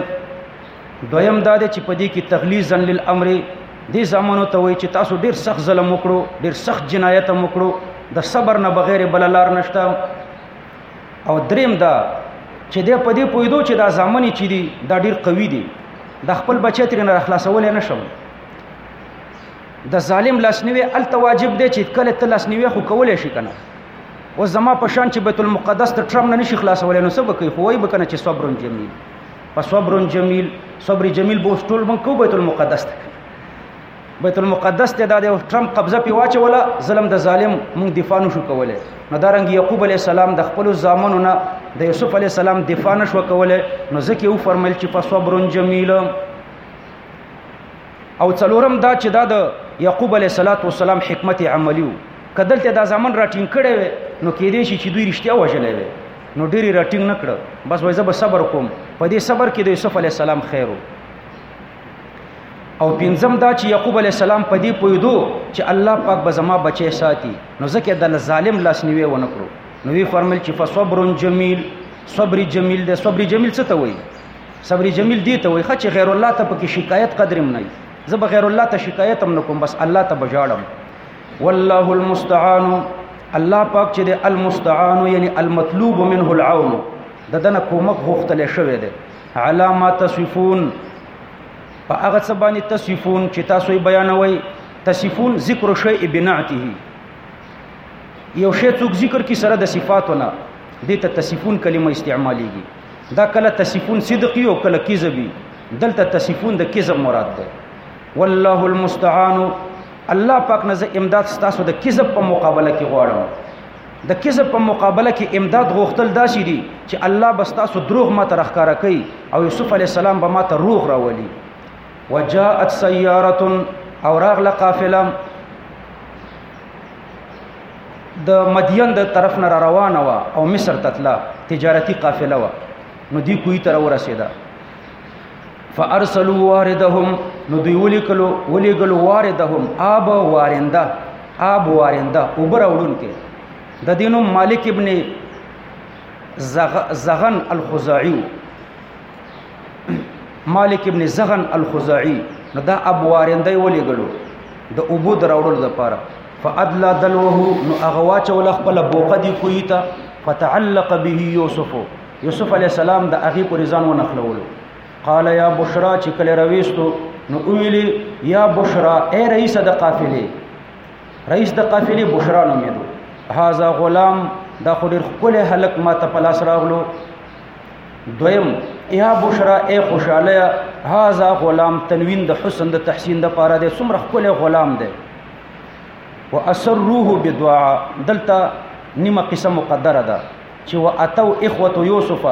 دویم دا دی چې په دې کې تغلیظا للامر دې زمانو ته وایي چې تاسو ډیر سخت ظلم وکړو ډیر سخت جنایت هم وکړو د صبر نه بغیر بل لار نشته او دریم دا چې دې په دې پویدو چې دا زمانه چې دی دا ډیر قوي دی د خپل بچی ترې نه خلاصول نه شم د ظالم لاسنیوی الته واجب دی چې کله ته لاسنیوی خو کولای شي کنه او زما په شان چې بیت المقدس ته ټرم نه نشي خلاصولای نو څه وکړي خو وایي بکنه چې صبر جمیل په صبر جمیل صبر جمیل به ټول مونږ کو بیت المقدس ته بیت المقدس ته د ټرم قبضه پی واچوله ظلم د ظالم مونږ دفاع نشو کولای نو دارنګ یعقوب علی السلام د خپل زامنو نه د یوسف علی السلام دفاع نشو کولای نو ځکه یو فرمایل چې په صبر جمیل او څلورم دا چې دا د یعقوب علیه صلوات و سلام حکمت عملی وو کدلته دا ځامن راټینګ کړی وي نو کې دې شي چې دوی رښتیا وژلې وي نو ډېری راټینګ نه کړ بس وایزه به صبر کوم په دې صبر کې د یوسف علی السلام خیرو او پنځم دا چې یعقوب علی السلام په دې پویدو چې الله پاک به زما بچي ساتي نو ځکه د ظالم لاس نیوي ونه کړو نو وی فرمل چې فصبر جمیل صبر جمیل د صبر جمیل څه ته وایي صبري جمیل دې ته وایي ښه چې غیر الله ته پکې شکایت قدر هم نه وي زه به غیر الله ته شکایت هم نه کوم بس الله ته به ژاړم والله المستعان الله پاک چې د المستعان یعنی المطلوب منه العون د دنه کومک غوښتل شوی دی علامات تصفون په هغه څه باندې تصفون چې تاسو یې بیانوي تصفون ذکر شیء بنعته یو شی څوک ذکر کی سره د صفاتونه دته تصفون کلمه استعماليږي دا کله تصفون صدقي او کله کذبي دلته تصفون د کذب مراد ده والله المستعان الله پاک نه امداد ستاسو د کذب په مقابله کې غواړم د کذب په مقابله کې امداد غوښتل داسې دي چې الله بس تاسو دروغ ما ته راخاره کوي او یوسف علی السلام به ما ته روغ راولي وجاءت سیاره او راغله قافله د مدین د طرف نه را روانه و او مصر ته تله تجارتي قافله و نو دی کوی تر ورسېده فارسلوا واردهم نو دوی ولیکلو ولیکلو واردهم آب وارنده آب وارنده اوبر اولون کې د دینو مالک ابن زغن الخزاعی مالک ابن زغن الخزاعي نو دا ابو وارنده ولې غلو د ابو دراوړل د پاره فادلا دلوه نو هغه واچول خپل بوقه دی کوی ته فتعلق به یوسف یوسف علی السلام د هغه پر ځان و نخلولو قال یا بشرا چې کله رويستو نو ویلی یا بشرا اے رئیس د قافلې رئیس د قافلې بشرا نوم یې هاذا غلام دا خو ډیر خپل هلک ما ته پلاس راغلو دویم یا بشرا اے خوشاله هاذا غلام تنوین د حسن د تحسین د پاره د څومره خپل غلام دی واسروه بدعاء دلته نیمه قسم مقدره ده چې واتو اخوه یوسف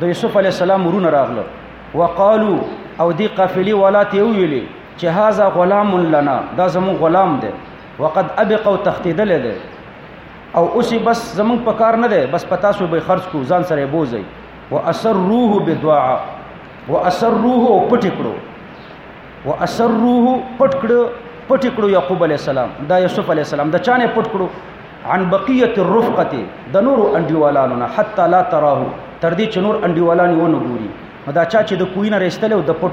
د یوسف علی السلام ورونه راغله وقالو او دی قافلی ولات یو ویلی چې هاذا غلام لنا دا زمو غلام دی وقد ابقوا تختیدل دی او اوسې بس زمنګ په کار نه دی بس پتا سو به خرج کو ځان سره بوزي و اثر روح بدعاء و اثر روح او پټ کړو و اثر روح پټ کړو پټ کړو یعقوب علی السلام دا یوسف علی السلام د چانه پټ کړو عن بقيه الرفقه د نور انډیوالانو نه حتا لا تراه تر دې چې نور انډیوالان یې ونه ګوري دا چا چې د کوی نه رستل او د پټ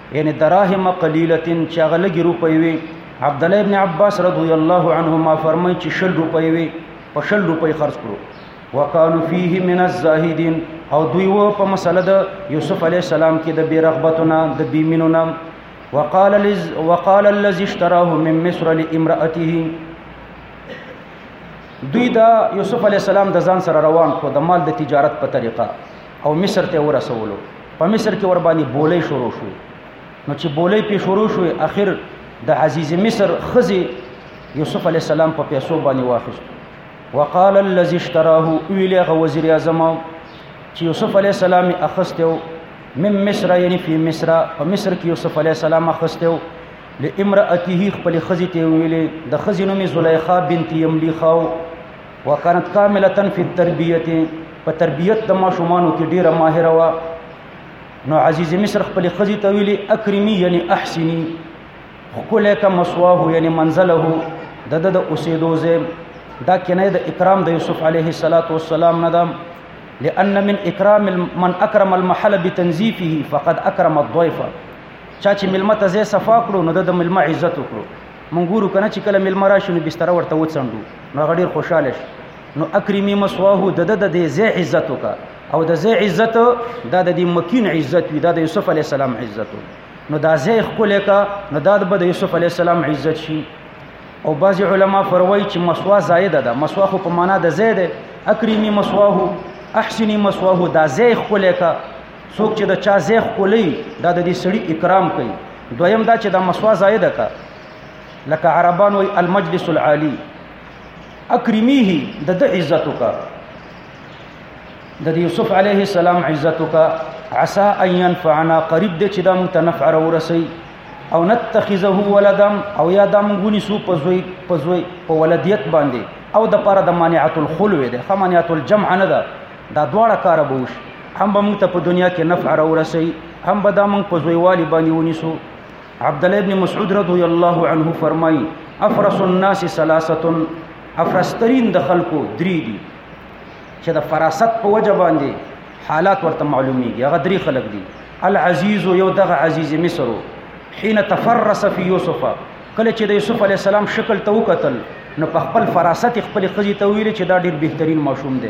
یعنی دراهم قلیلتن چې هغه لږې روپۍ وي عبد الله ابن عباس رضی الله عنهما فرمایي چې شل روپۍ وي په شل روپۍ خرج کړو وکانو فيه من الزاهدين او دوی و په مسله د یوسف علی السلام کې د بیرغبتونه د بیمینونه وقال لز وقال الذي اشتراه من مصر لامراته دوی دا یوسف علی السلام د ځان سره روان کو د مال د تجارت په طریقه او مصر ته ورسولو په مصر کې ور باندې بولې شروع شو نو چې بولې په شروع شو اخر د عزیز مصر خزي یوسف علی السلام په پیسو باندې واخیست وقال الذي اشتراه ویل غ وزیر اعظم چې یوسف علی السلام اخستو من مصر یعنی فی مصر په مصر کې یوسف علی السلام اخستو لامراته خپل خزي ته ویلې د خزینو می زلیخا بنت یملی خاو وکانت کاملتن فی التربیت په تربیت د ماشومانو کې ډیره ماهره وا نو عزیز مصر خپل خزی ته ویلي اکرمی یعنی احسنی خپل کا مسواه یعنی منزله د د اوسېدو زم دا کنه د اکرام د یوسف علیه الصلاۃ والسلام نه دم لأن من اکرام من اکرم المحل بتنظیفه فقد اکرم الضيف چا چې ملمت زې صفا کړو نو د ملمه عزت وکړو مونږ ګورو کنه چې کله ملما راشي نو بستر ورته وڅنډو نو هغه ډیر خوشاله شي نو اکرمی مسواه د د د زی عزت وکا او د زی عزت دا د دې مکین عزت وی دا د یوسف علی السلام عزت نو دا زی خپل کا نو دا د یوسف علی السلام عزت شي او بعض علما فروي چې مسوا زائده ده مسوا خو په معنا د زید اکرمی مسواه احسنی مسواه دا زی خپل کا څوک چې د چا زه خولي دا د دې سړي اکرام کوي دویم دا چې دا مسوا زائد کا لکه عربان وي المجلس العالی اکرمیه د د عزت کا د یوسف علیه السلام عزت کا عسى ان ينفعنا قریب دې چې دا مونږ ته نفع ورسي او نتخذه ولدا او یا دا مونږ ونیسو په زوی په زوی په ولدیت باندې او د پاره د مانعت الخلو ده خمانعت الجمع نه ده دا دواړه کار به وشي هم به موږ ته په دنیا کې نفع راورسي هم به دا موږ په زویوالي باندې ونیسو عبد الله ابن مسعود رضی الله عنه فرمایي افرس الناس ثلاثه افرسترین د خلکو درې دي چې د فراست په وجه باندې حالات ورته معلومیږي هغه درې خلک دي العزیز یو دغه عزیز مصر حين تفرس في يوسف کله چې د یوسف علی السلام شکل ته وکتل نو په خپل فراست خپل خزي ته ویل چې دا ډیر بهترین ماشوم دی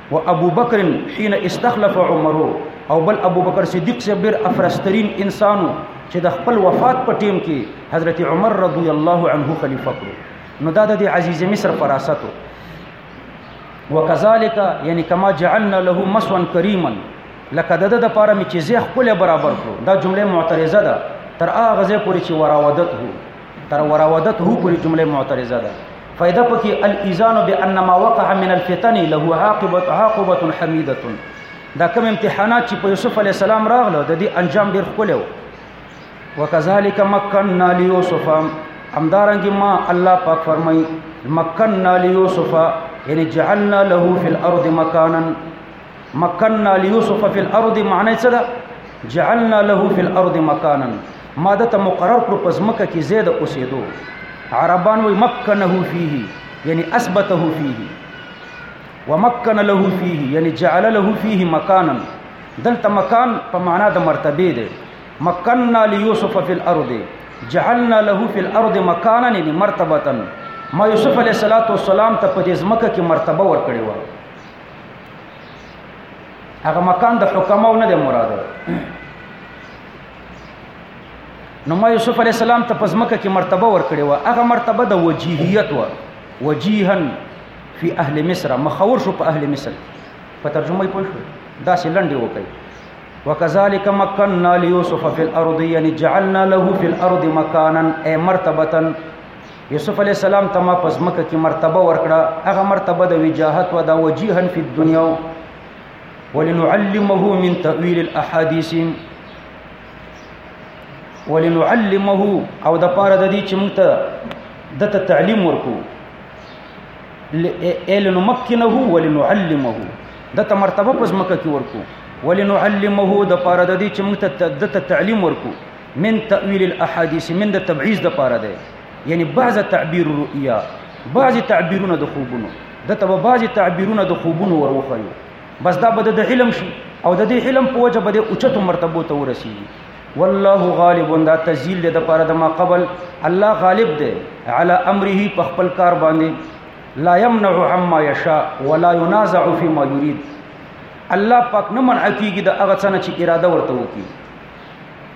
و ابو بکر حين استخلف عمر او بل ابو بکر صدیق سے ډیر افرسترین انسانو چې د خپل وفات په ټیم کې حضرت عمر رضی الله عنه خلیفہ کړو نو دا د عزیز مصر فراستو وکذالک یعنی کما جعلنا له مسوا کریما لکه د د پاره می چې زه خپل برابر کړو دا جمله معترضه ده تر هغه ځې پورې چې وراودت هو تر وراودته پوری جمله معترضه ده فائدہ پکې الاذان بان ما وقع من الفتن له عاقبه عاقبه حمیده دا کوم امتحانات چې په یوسف علی السلام راغله د دې انجام ډیر خپل وو وکذالک مکننا لیوسف همدارنګ ما الله پاک فرمای مکننا لیوسف یعنی جعلنا له فی الارض مکانا مکننا ليوسف فی الارض معنی څه ده جعلنا له فی الارض مکانا ما دته مقرر کړو پس مکه کې زید اوسېدو عربان وی مکنه فيه یعنی اثبته فيه ومکن له فيه یعنی جعل له فيه مکانا دلته مکان په معنا د مرتبه ده مکننا ليوسف فی الارض جعلنا له فی الارض مکانا یعنی مرتبه ما یوسف علیہ الصلوۃ والسلام ته په دې ځمکه کې مرتبه ورکړې و هغه مکان د حکماو نه دی مراد نو ما یوسف علی السلام ته پزمکه کې مرتبه ورکړې و هغه مرتبه د وجیهیت و وجیها فی اهل مصر مخور شو په اهل مصر په ترجمه یې پوه شو دا سې لنډې وکړي وكذلك مكننا ليوسف في الارض يعني جعلنا له في الارض مكانا اي مرتبه یوسف علی السلام ته ما پس مکه کې مرتبه ورکړه هغه مرتبه د وجاهت و دا وجيها فی الدنیا ولنعلمه من تأویل الاحاديث ولنعلمه او د پاره د دې چې موږ ته دته تعلیم ورکو لنمکنه ولنعلمه دته مرتبه پس مکه کې ورکو ولنعلمه د پاره د دې چې موږ ته دته تعلیم ورکو من تأویل الاحادیث من د تبعیض د پاره ده یعنی بعض تعبیر رؤیا بعض تعبیرونه د خوبونو د تب بعض تعبیرونه د خوبونو وروخیو بس دا بده د علم شي او د دې علم په وجه بده اوچته مرتبه ته ورسیږي والله غالب دا تزیل ده د پاره د ما قبل الله غالب ده علی امره په خپل کار باندې لا یمنع عما یشاء ولا ينازع فيما يريد الله پاک نه منع کیږي د هغه څه چې اراده ورته وکړي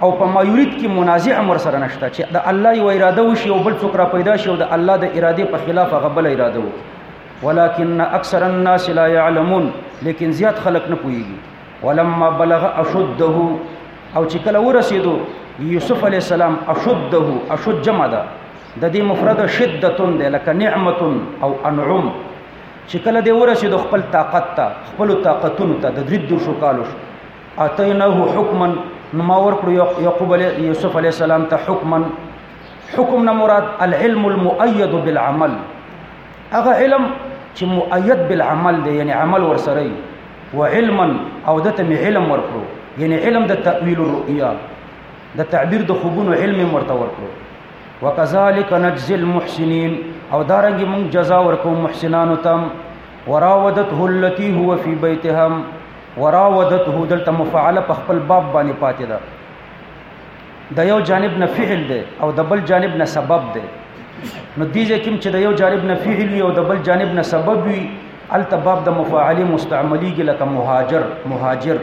او په ما یرید کې منازع امر سره نشته چې د الله یو اراده وشي او بل څوک را پیدا شي او د الله د اراده په خلاف هغه بل اراده وکړي ولكن اکثر الناس لا يعلمون لیکن زیات خلک نه پوهیږي ولما بلغ اشده او چې کله ورسېدو یوسف علی السلام اشده اشد جمع ده د دې مفرد شدتون ده لکه نعمت او انعم چې کله دې ورسېدو خپل طاقت ته خپل طاقتونو ته د درې شو کالو شو اتیناه حکما نو ما ورکړو یعقوب علی یوسف علی السلام ته حکما حکم نه مراد العلم المؤید بالعمل هغه علم چې مؤید بالعمل دی یعنی عمل ورسره و علما او دته می علم ورکړو یعنی علم د تاویل الرؤیا د تعبیر د خوبونو علم ورته ورکړو وکذالک نجزی المحسنین او دارنګ مونږ جزا ورکو محسنانو تم وراودته التي هو في بيتها وراودته دلته مفعله په خپل باب باندې پاتې ده د یو جانب نه فعل دی او د بل جانب نه سبب دی نو دې ځکه چې د یو جانب نه فعل او د بل جانب نه سبب وي التباب د مفاعل مستعمليږي لکه مهاجر مهاجر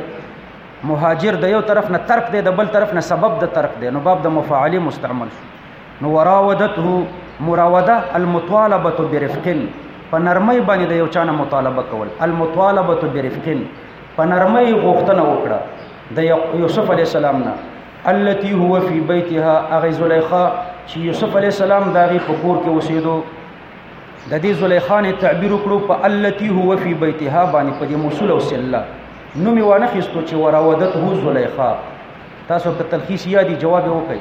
مهاجر د یو طرف نه ترک دی د بل طرف نه سبب د ترک دی نو باب د مفاعل مستعمل شو نو وراودته مراوده المطالبه برفقن په نرمۍ باندې د یو چا نه مطالبه کول المطالبه برفقن په نرمۍ غوښتنه وکړه د یوسف علی السلام نه التي هو في بيتها اغه زلیخا چې یوسف علی السلام داغي په کور کې اوسېدو د دې زلیخا نه تعبیر وکړو په التي هو في بيتها باندې په دې موصول او سله نو می وانه خستو چې وراودته زلیخا تاسو په تلخیص یادی جواب وکړئ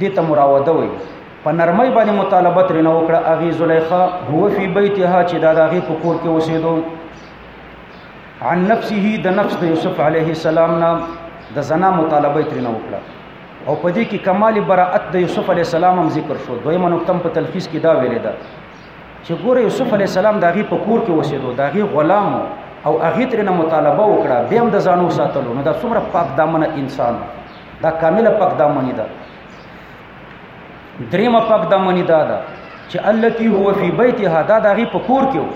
دې ته مراوده وي په نرمۍ باندې مطالبه ترې نه وکړه هغې زلیخا هو فی بیتها چې دا د هغې په کور کې اوسېدو عن نفسه د نفس د یوسف علیه السلام نه د زنا مطالبه ترې نه وکړه او په دې کې کمال براءت د یوسف علیه السلام هم ذکر شو دویمه نقطه په تلخیص کې دا ویلې ده چې ګوره یوسف علیه السلام د هغې په کور کې اوسېدو د هغې غلام او هغې ترې نه مطالبه وکړه بیا هم د ځانو ساتلو نو دا څومره پاک دامنه انسان دی دا کامله پاک دامنی ده دریمه پاک دامنی دا ده چې التی هو فی بیتها دا د هغې په کور کې و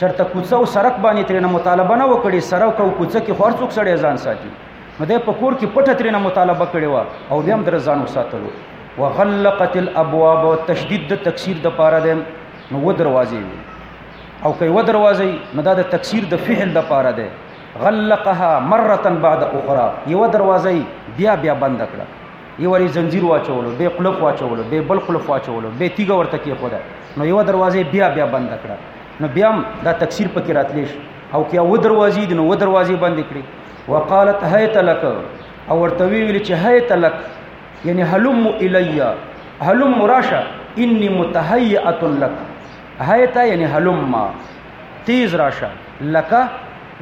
چېرته کوڅه او سرک باندې ترېنه مطالبه نه وکړي سرک او کوڅه کې خو هر څوک سړی ځان ساتي نو دی په کور کې پټه ترېنه مطالبه کړې وه او بیا هم در ځان وساتلو وغلقت الابواب او تشدید د تکثیر د پاره ده نو و دروازې وي او کوي و دروازې نو دا د تکثیر د فعل د پاره ده غلقها مره بعد اخرى یو دروازه بیا بیا بند کړه یو وری زنجیر واچولو به قلف واچولو به بل قلف واچولو به تیګه ورته کې خدا نو یو دروازه بیا بیا بند کړه نو بیا دا تکثیر پکې راتلیش او کیا و دروازې دي نو و دروازې بند کړي وقالت هیت لک او ورته ویل چې هیت لک یعنی هلم الیا هلم راشه انی متهیئه لک هیت یعنی هلم تیز راشه لکه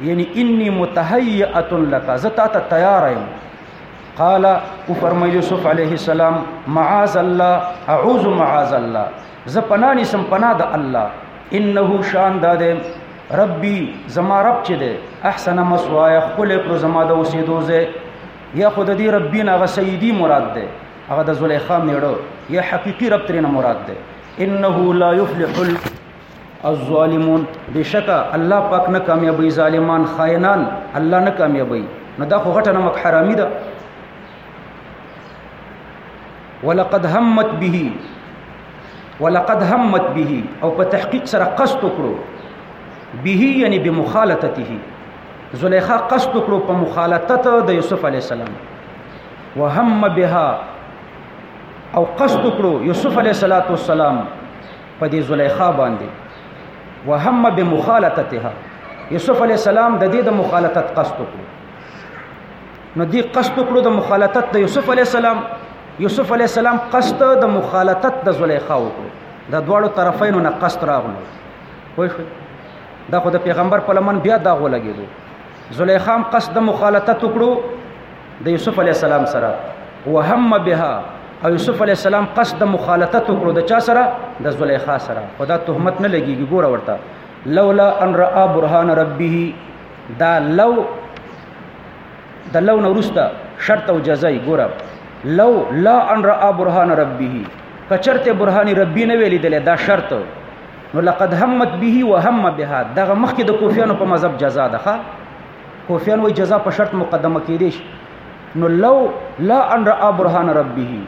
یعنی انی متهیئه لکه زه تا ته تیار یم قال او فرمای یوسف علیه السلام معاذ الله اعوذ معاذ الله ز پنا نسم پنا د الله انه شان داد ربي زما رب چې ده احسن مسوایا خپل پر زما د اوسېدو زه یا خود دې ربي نه غسیدی مراد ده هغه د زلیخا میړو یا حقيقي رب ترنه مراد ده انه لا يفلح الظالمون بشکا الله پاک نه کامیابی ظالمان خائنان الله نه کامیابی نو دا خو غټه نمک حرامي ده ولقد همت به ولقد همت به او په تحقیق سره قصد وکړو به یعنی بمخالطته زلیخا قصد وکړو په مخالطت د یوسف علی السلام وهم بها او قصد وکړو یوسف علی السلام په دې زلیخا باندې وهم بمخالطتها یوسف علی السلام د دې د مخالطت قصد وکړو نو دې قصد وکړو د مخالطت د یوسف علی السلام یوسف علی السلام قصد د مخالطت د زلیخا وکړو د دواړو طرفینو نه قصد راغلو خو دا خو د پیغمبر په لمن بیا دا غو لګیدو زلیخام قصد مخالطت وکړو د یوسف علی السلام سره وهم بها او یوسف علی السلام قصد مخالطت وکړو د چا سره د زلیخا سره خدا تهمت نه لګیږي ګوره ورته لولا ان را برهان ربه دا لو د لو نورسته شرط او جزای ګوره لو لا ان را برهان ربه کچرته برهان ربی نه ویل دل دا شرط نو لقد همت به وهم بها دغه مخکې د کوفیانو په مذهب جزا ده ښا کوفیان وای جزا په شرط مقدمه کېدې شي نو لو لا ان را برهان ربه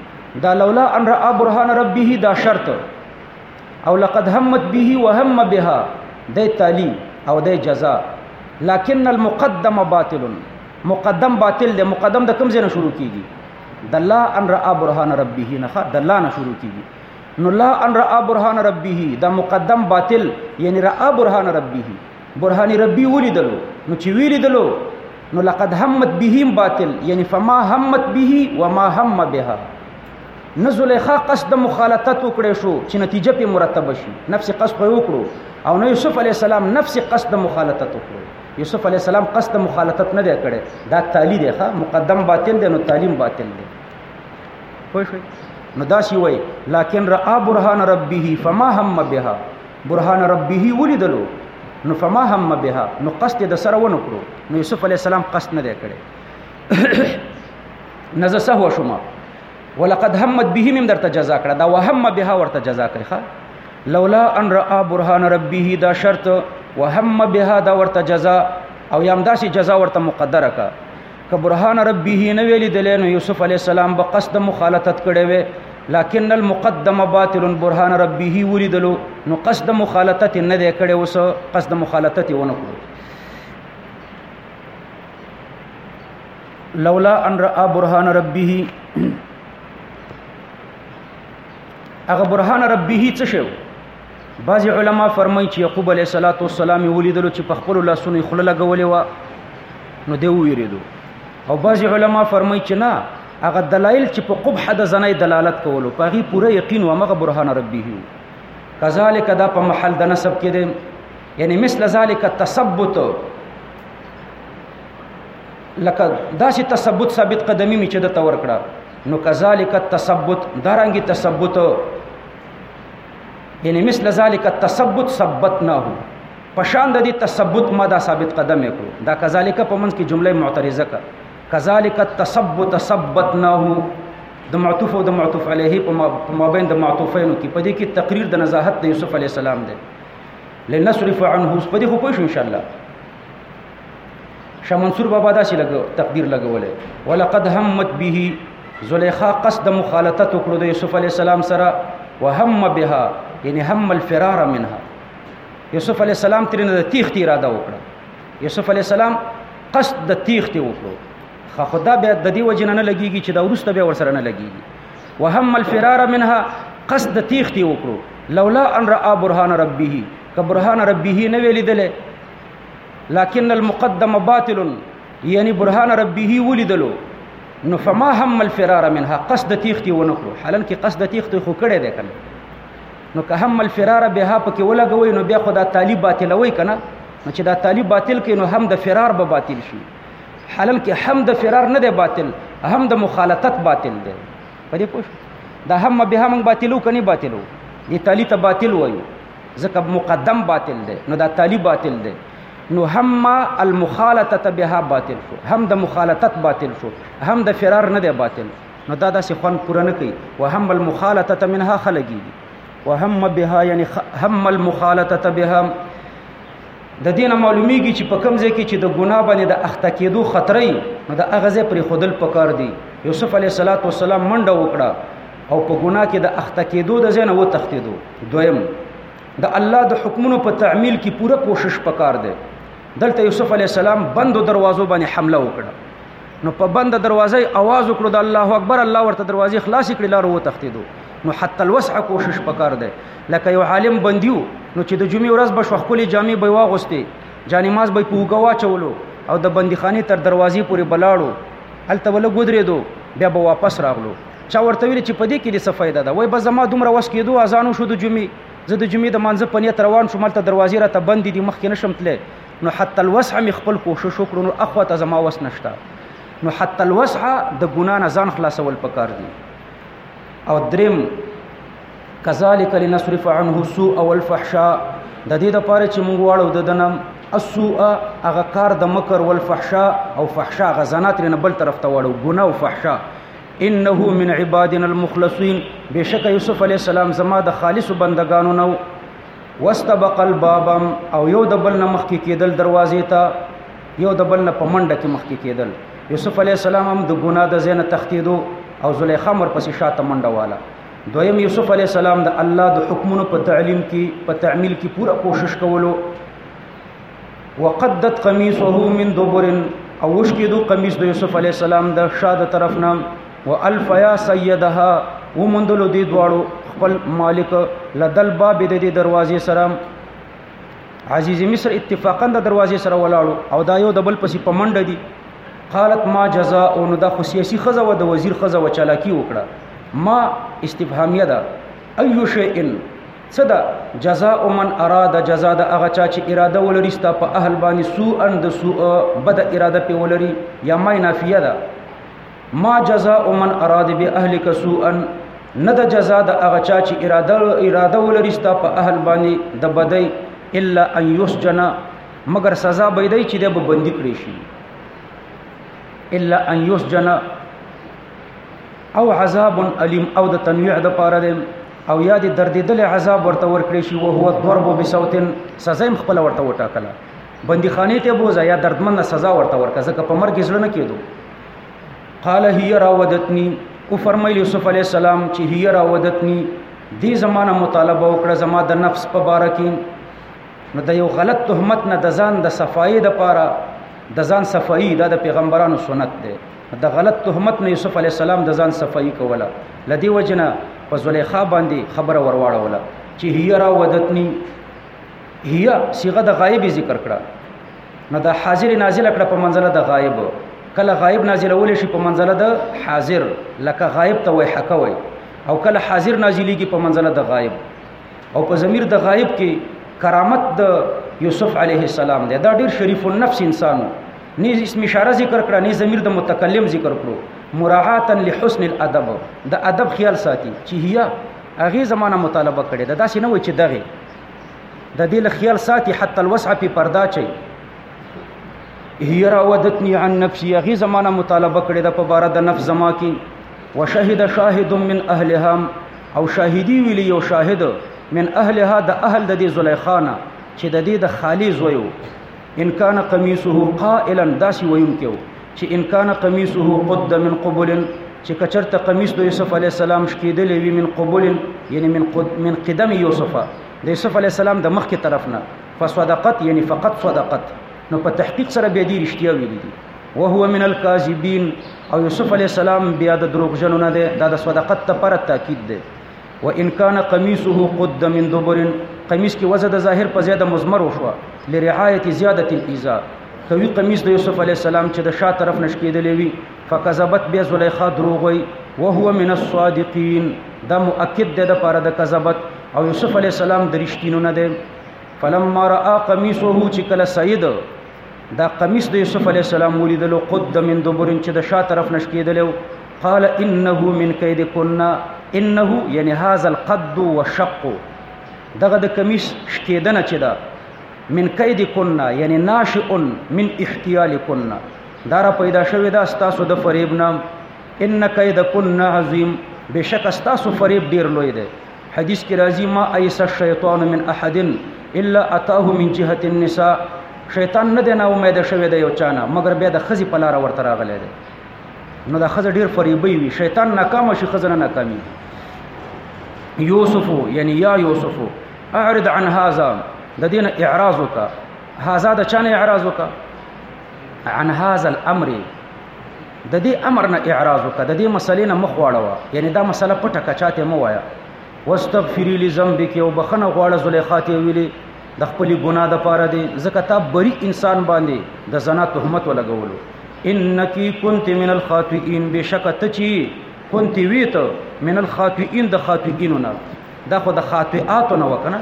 دا لولا ان را برهان ربه دا شرط او لقد همت به وهم بها د تعلیم او د جزا لكن المقدم باطل مقدم باطل دی مقدم د کوم ځای نه شروع کیږي د لا ان را برهان ربه نه د لا نه شروع کیږي نو لا ان را برهان ربه دا مقدم باطل یعنی را برهان ربه برهان ربی ولیدلو نو چې ویلیدلو نو لقد همت بهم باطل یعنی فما همت به وما هم بها نزلیخا قصد مخالطت وکړې شو چې نتیجه په مرتب شي نفس قصد وکړو او نو یوسف علی السلام نفس قصد مخالطت وکړو یوسف علی السلام قصد مخالطت نه دی کړی دا تعالی دی ښا مقدم باطل دی نو تعلیم باطل دی پوه شوي نو داسې وایي لکن را برهان ربه فما هم بها برهان ربه ولیدلو نو فما هم بها نو قصد د سره ونه کړو نو یوسف علی السلام قصد نه دی کړی نزه سهو شما ولقد همت به مم درته جزا کړه دا وهم بها ورته جزا کړی ښا لولا ان را برهان ربه دا شرط وهم بها دا ورته جزا او یام داسې جزا ورته مقدره کړه که برهان ربه نه ویل دل نو یوسف علی السلام به قصد مخالفت کړي وي لکن المقدم باطل برهان ربه ولیدلو نو قصد مخالفت نه دی کړي اوس قصد مخالفت ونه کړو لولا ان را برهان ربه هغه برهان ربه څه شو بعضی علما فرمایي چې یعقوب علیه السلام ولیدلو چې په خپل لاسونو خله لګولې و نو دی ویریدو او بعضی علما فرمایي چې نه هغه دلایل چې په قبح د زنای دلالت کولو په غي پوره یقین و مغه برهان ربی هیو کذالک دا په محل د نسب کې دی یعنی مثل ذالک تثبت لکه داسې تثبت ثابت قدمی می چې د تور کړه نو کذالک تثبت دارنګي تثبت یعنی مثل ذالک التثبت ثبتناه په شان د دې تثبت ما دا ثابت قدم کړو دا کذالک په منځ کې جمله معترضه کا کذالک التثبت ثبتناه د معطوف او د معطوف علیه په مابین د معطوفینو کې په دې کې تقریر د نزاهت د یوسف علی السلام دی لنصرف عنه په دې خو پوه شو ان شاء الله شاه منصور بابا داسې لګ تقدیر لګولې ولقد همت به زلیخا قصد مخالطت وکړو د یوسف علی السلام سره وهم بها یعنی هم الفرار منها یوسف علی السلام ترې نه د تیښتې اراده وکړه یوسف علی السلام قصد د تیښتې وکړو خو خدا به د دې وجنه نه لګيږي چې دا ورسته به ورسره نه لګيږي وهم الفرار منها قصد تیختی وکړو لولا ان را برهان ربه که برهان ربه نه ویلیدل لكن المقدم باطل یعنی برهان ربه ولیدلو نو فما هم الفرار منها قصد تیختی ونکړو حالان کې قصد تیختی خو کړی دی کنه نو که هم الفرار بها پکې ولګوي نو بیا خو دا طالب باطلوي کنه نو چې دا طالب باطل کینو هم د فرار به باطل شي حالان کې هم د فرار نه دی باطل هم د مخالطت باطل دی په دې پوه دا هم به هم باطلو کني باطلو دي تالی ته باطل وایو ځکه مقدم باطل دی نو دا تالی باطل دی نو هم المخالطه بها باطل شو هم د مخالطت باطل شو هم د فرار نه دی باطل نو دا داسې خوان پوره نه کوي وهم المخالطه منها خلګي وهم بها یعنی هم المخالطه بها د دین معلومیږي چې په کوم ځای کې چې د ګناه باندې د اخته کېدو خطرې نو د اغزه پر خودل پکار دی یوسف علیه السلام منډه وکړه او په ګناه کې د اخته کېدو د ځای نه و تختیدو دویم د الله د حکمونو په تعمیل کې پوره کوشش پکار دی دلته یوسف علی السلام بندو دروازو باندې حمله وکړه نو په بند دروازه आवाज وکړو د الله اکبر الله ورته دروازې خلاص کړي لار وو تختیدو نو حتی الوسع کوشش پکار دی لکه یو عالم بندیو نو چې د جمعې ورځ به شو خپل جامې به واغوستي جانې ماز به پوګوا چولو او د بندیخانه تر دروازې پورې بلاړو هلته ول ګدرې دو بیا به واپس راغلو چا ورته ویل چې په دې کې دې څه فایده ده وای بس زما دومره وس کېدو اذان وشو د جمعې زه د جمعې د مانځه په نیت روان شوم هلته دروازې راته بندې دي مخکې نشم تللی نو حتی الوسع مې خپل کوشش وکړو نو اخوا ته زما وس نشته نو حتی الوسع د ګنا نه ځان خلاصول پکار دي او دریم کذالک لنصرف عنه السوء والفحشاء د دې د پاره چې موږ واړو د دنم السوء هغه کار د مکر والفحشاء او فحشاء غزنات لري نه بل طرف ته واړو ګنا او فحشاء انه من عبادنا المخلصين بشک یوسف علی السلام زما د خالص بندگانو نو واستبق الباب او یو د بل نه مخکې کېدل دروازې ته یو د بل نه په منډه کې مخکې کېدل یوسف علی السلام هم د ګناه د زینه تختیدو او زلیخا مر پسې شاته منډه واله دویم یوسف علی السلام د الله د حکمونو په تعلیم کې په تعمیل کې پوره کوشش کولو وقدت قميصه من دبر او وشکیدو قمیص د یوسف علی السلام د شاده طرف نام والف یا سیدها ومندلو دی دواړو خپل مالک لدل باب د دې دروازې سره عزیز مصر اتفاقا د دروازې سره ولاړو او دا یو د بل پسې پمنډ دي قالت ما جزاء او نو دا خو سیاسي خزه و د وزیر خزه و چالاکی وکړه ما استفهامیه ده اي شيء څه ده جزاء من اراده جزاء د هغه چا چې اراده ولري ستا په اهل باندې سوء ان د سوء بد اراده په ولري یا ما نافیه ده ما جزاء من اراده به اهلک سوء ان نه د جزاء د هغه چا چې اراده اراده ولري ستا په اهل باندې د بدی الا ان یسجن مگر سزا به دی چې د بندي کړی شي الا ان یسجن او عذاب الیم او د تنویع د پاره دی او یا د دردیدل عذاب ورته ورکړي شي او هو ضرب بصوتن سزا هم خپل ورته وټاکله بندیخانه ته بوزا یا دردمن سزا ورته ورکړه ځکه په مرګ ځل نه کېدو قال هي راودتني او فرمایلی یوسف علی السلام چې هي راودتني دې زمانہ مطالبه وکړه زما د نفس په باره کې نو د یو غلط تهمت نه د ځان د صفای د پاره د ځان صفای د پیغمبرانو سنت ده د غلط تهمت نه یوسف علی السلام د ځان صفائی کوله لدی وجنه په زلیخا باندې خبره ورواړوله چې هي را ودتنی هي صيغه د غایب ذکر کړه نو د حاضر نازل کړه په منزله د غایب کله غایب نازلول شي په منزله د حاضر لکه غایب ته وای حکوي او کله حاضر نازلېږي په منزله د غایب او په ضمیر د غایب کې کرامت د یوسف علیه السلام دی دا ډیر شریف النفس انسان نی اسم اشاره ذکر کړه نی ضمیر د متکلم ذکر کړو مراعاتا لحسن الادب د ادب خیال ساتي چې هيا هغه زمانہ مطالبه کړي دا داسې نه و چې دغه د دې له خیال ساتي حتی الوسع په پردا چي هي راودتني عن نفسي هغه زمانہ مطالبه کړي د په بار د نفس زما کې وشهد شاهد من اهلها او شاهدی ویلی یو شاهد من اهلها د اهل د دې زلیخانه چې د دې د خالی زویو ان کان قمیصه قائلا داسی ویونکو چې ان کان قمیصه قد من قبل چې کچرته قمیص د یوسف علی السلام شکیدلې وی من قبل یعنی من قد من قدم یوسف د یوسف علی السلام د مخکې طرف نه فصدقت یعنی فقط صدقت نو په تحقیق سره به دې رښتیا ویل دي وهو من الكاذبین او یوسف علی السلام بیا د دروغجنو نه ده دا د صدقت لپاره تاکید ده و ان کان قمیصه قد من دبر قمیص کې وزه د ظاهر په زیاده مزمر وشو لرعایت زیاده الاذا کوي قمیص د یوسف علی السلام چې د شا طرف نش کېدلې وي فکذبت به زلیخا دروغ وي وهو من الصادقین دا مؤکد ده د پاره د کذبت او یوسف علی السلام د رښتینو نه ده فلما را قمیصه چې کله سید دا قمیص د یوسف علی السلام ولیدلو قد من دبرن چې د شا طرف نشکیدلو قال انه من کید کنا انه یعنی هاذا القد وشق دغه د قمیص شکیدنه چې دا من کید کنا یعنی ناشئ من احتیال کنا دا را پیدا شوی دا ستاسو د فریب نام ان کید کنا عظیم بشک ستاسو فریب ډیر لوی دی حدیث کې راځي ما ایس الشیطان من احد الا اتاه من جهه النساء شیطان نه دی نه امید شوی دی یو چانه مګر بیا د خزي په لار ورته راغلی دی نو د خزه ډیر فریبي وي شیطان ناکام شي خزه نه ناکامي یوسف یعنی یا یوسف اعرض عن هذا د دین اعراض وکا هذا د چانه اعراض وکا عن هذا الامر د دې امر نه اعراض وکړه د دې مسلې نه مخ واړوه یعنی دا مسله پټه کچاته مو وایا واستغفری لذنبک او بخنه غواړه زلیخا ته ویلي د خپل ګناه د پاره دی ځکه تا بری انسان باندې د زنا تهمت ولګولو انکی کنت من الخاطئین بشک ته چی کنت ویته من الخاطئین د خاطئینونه دا خو د خاطئاتو نه وکنه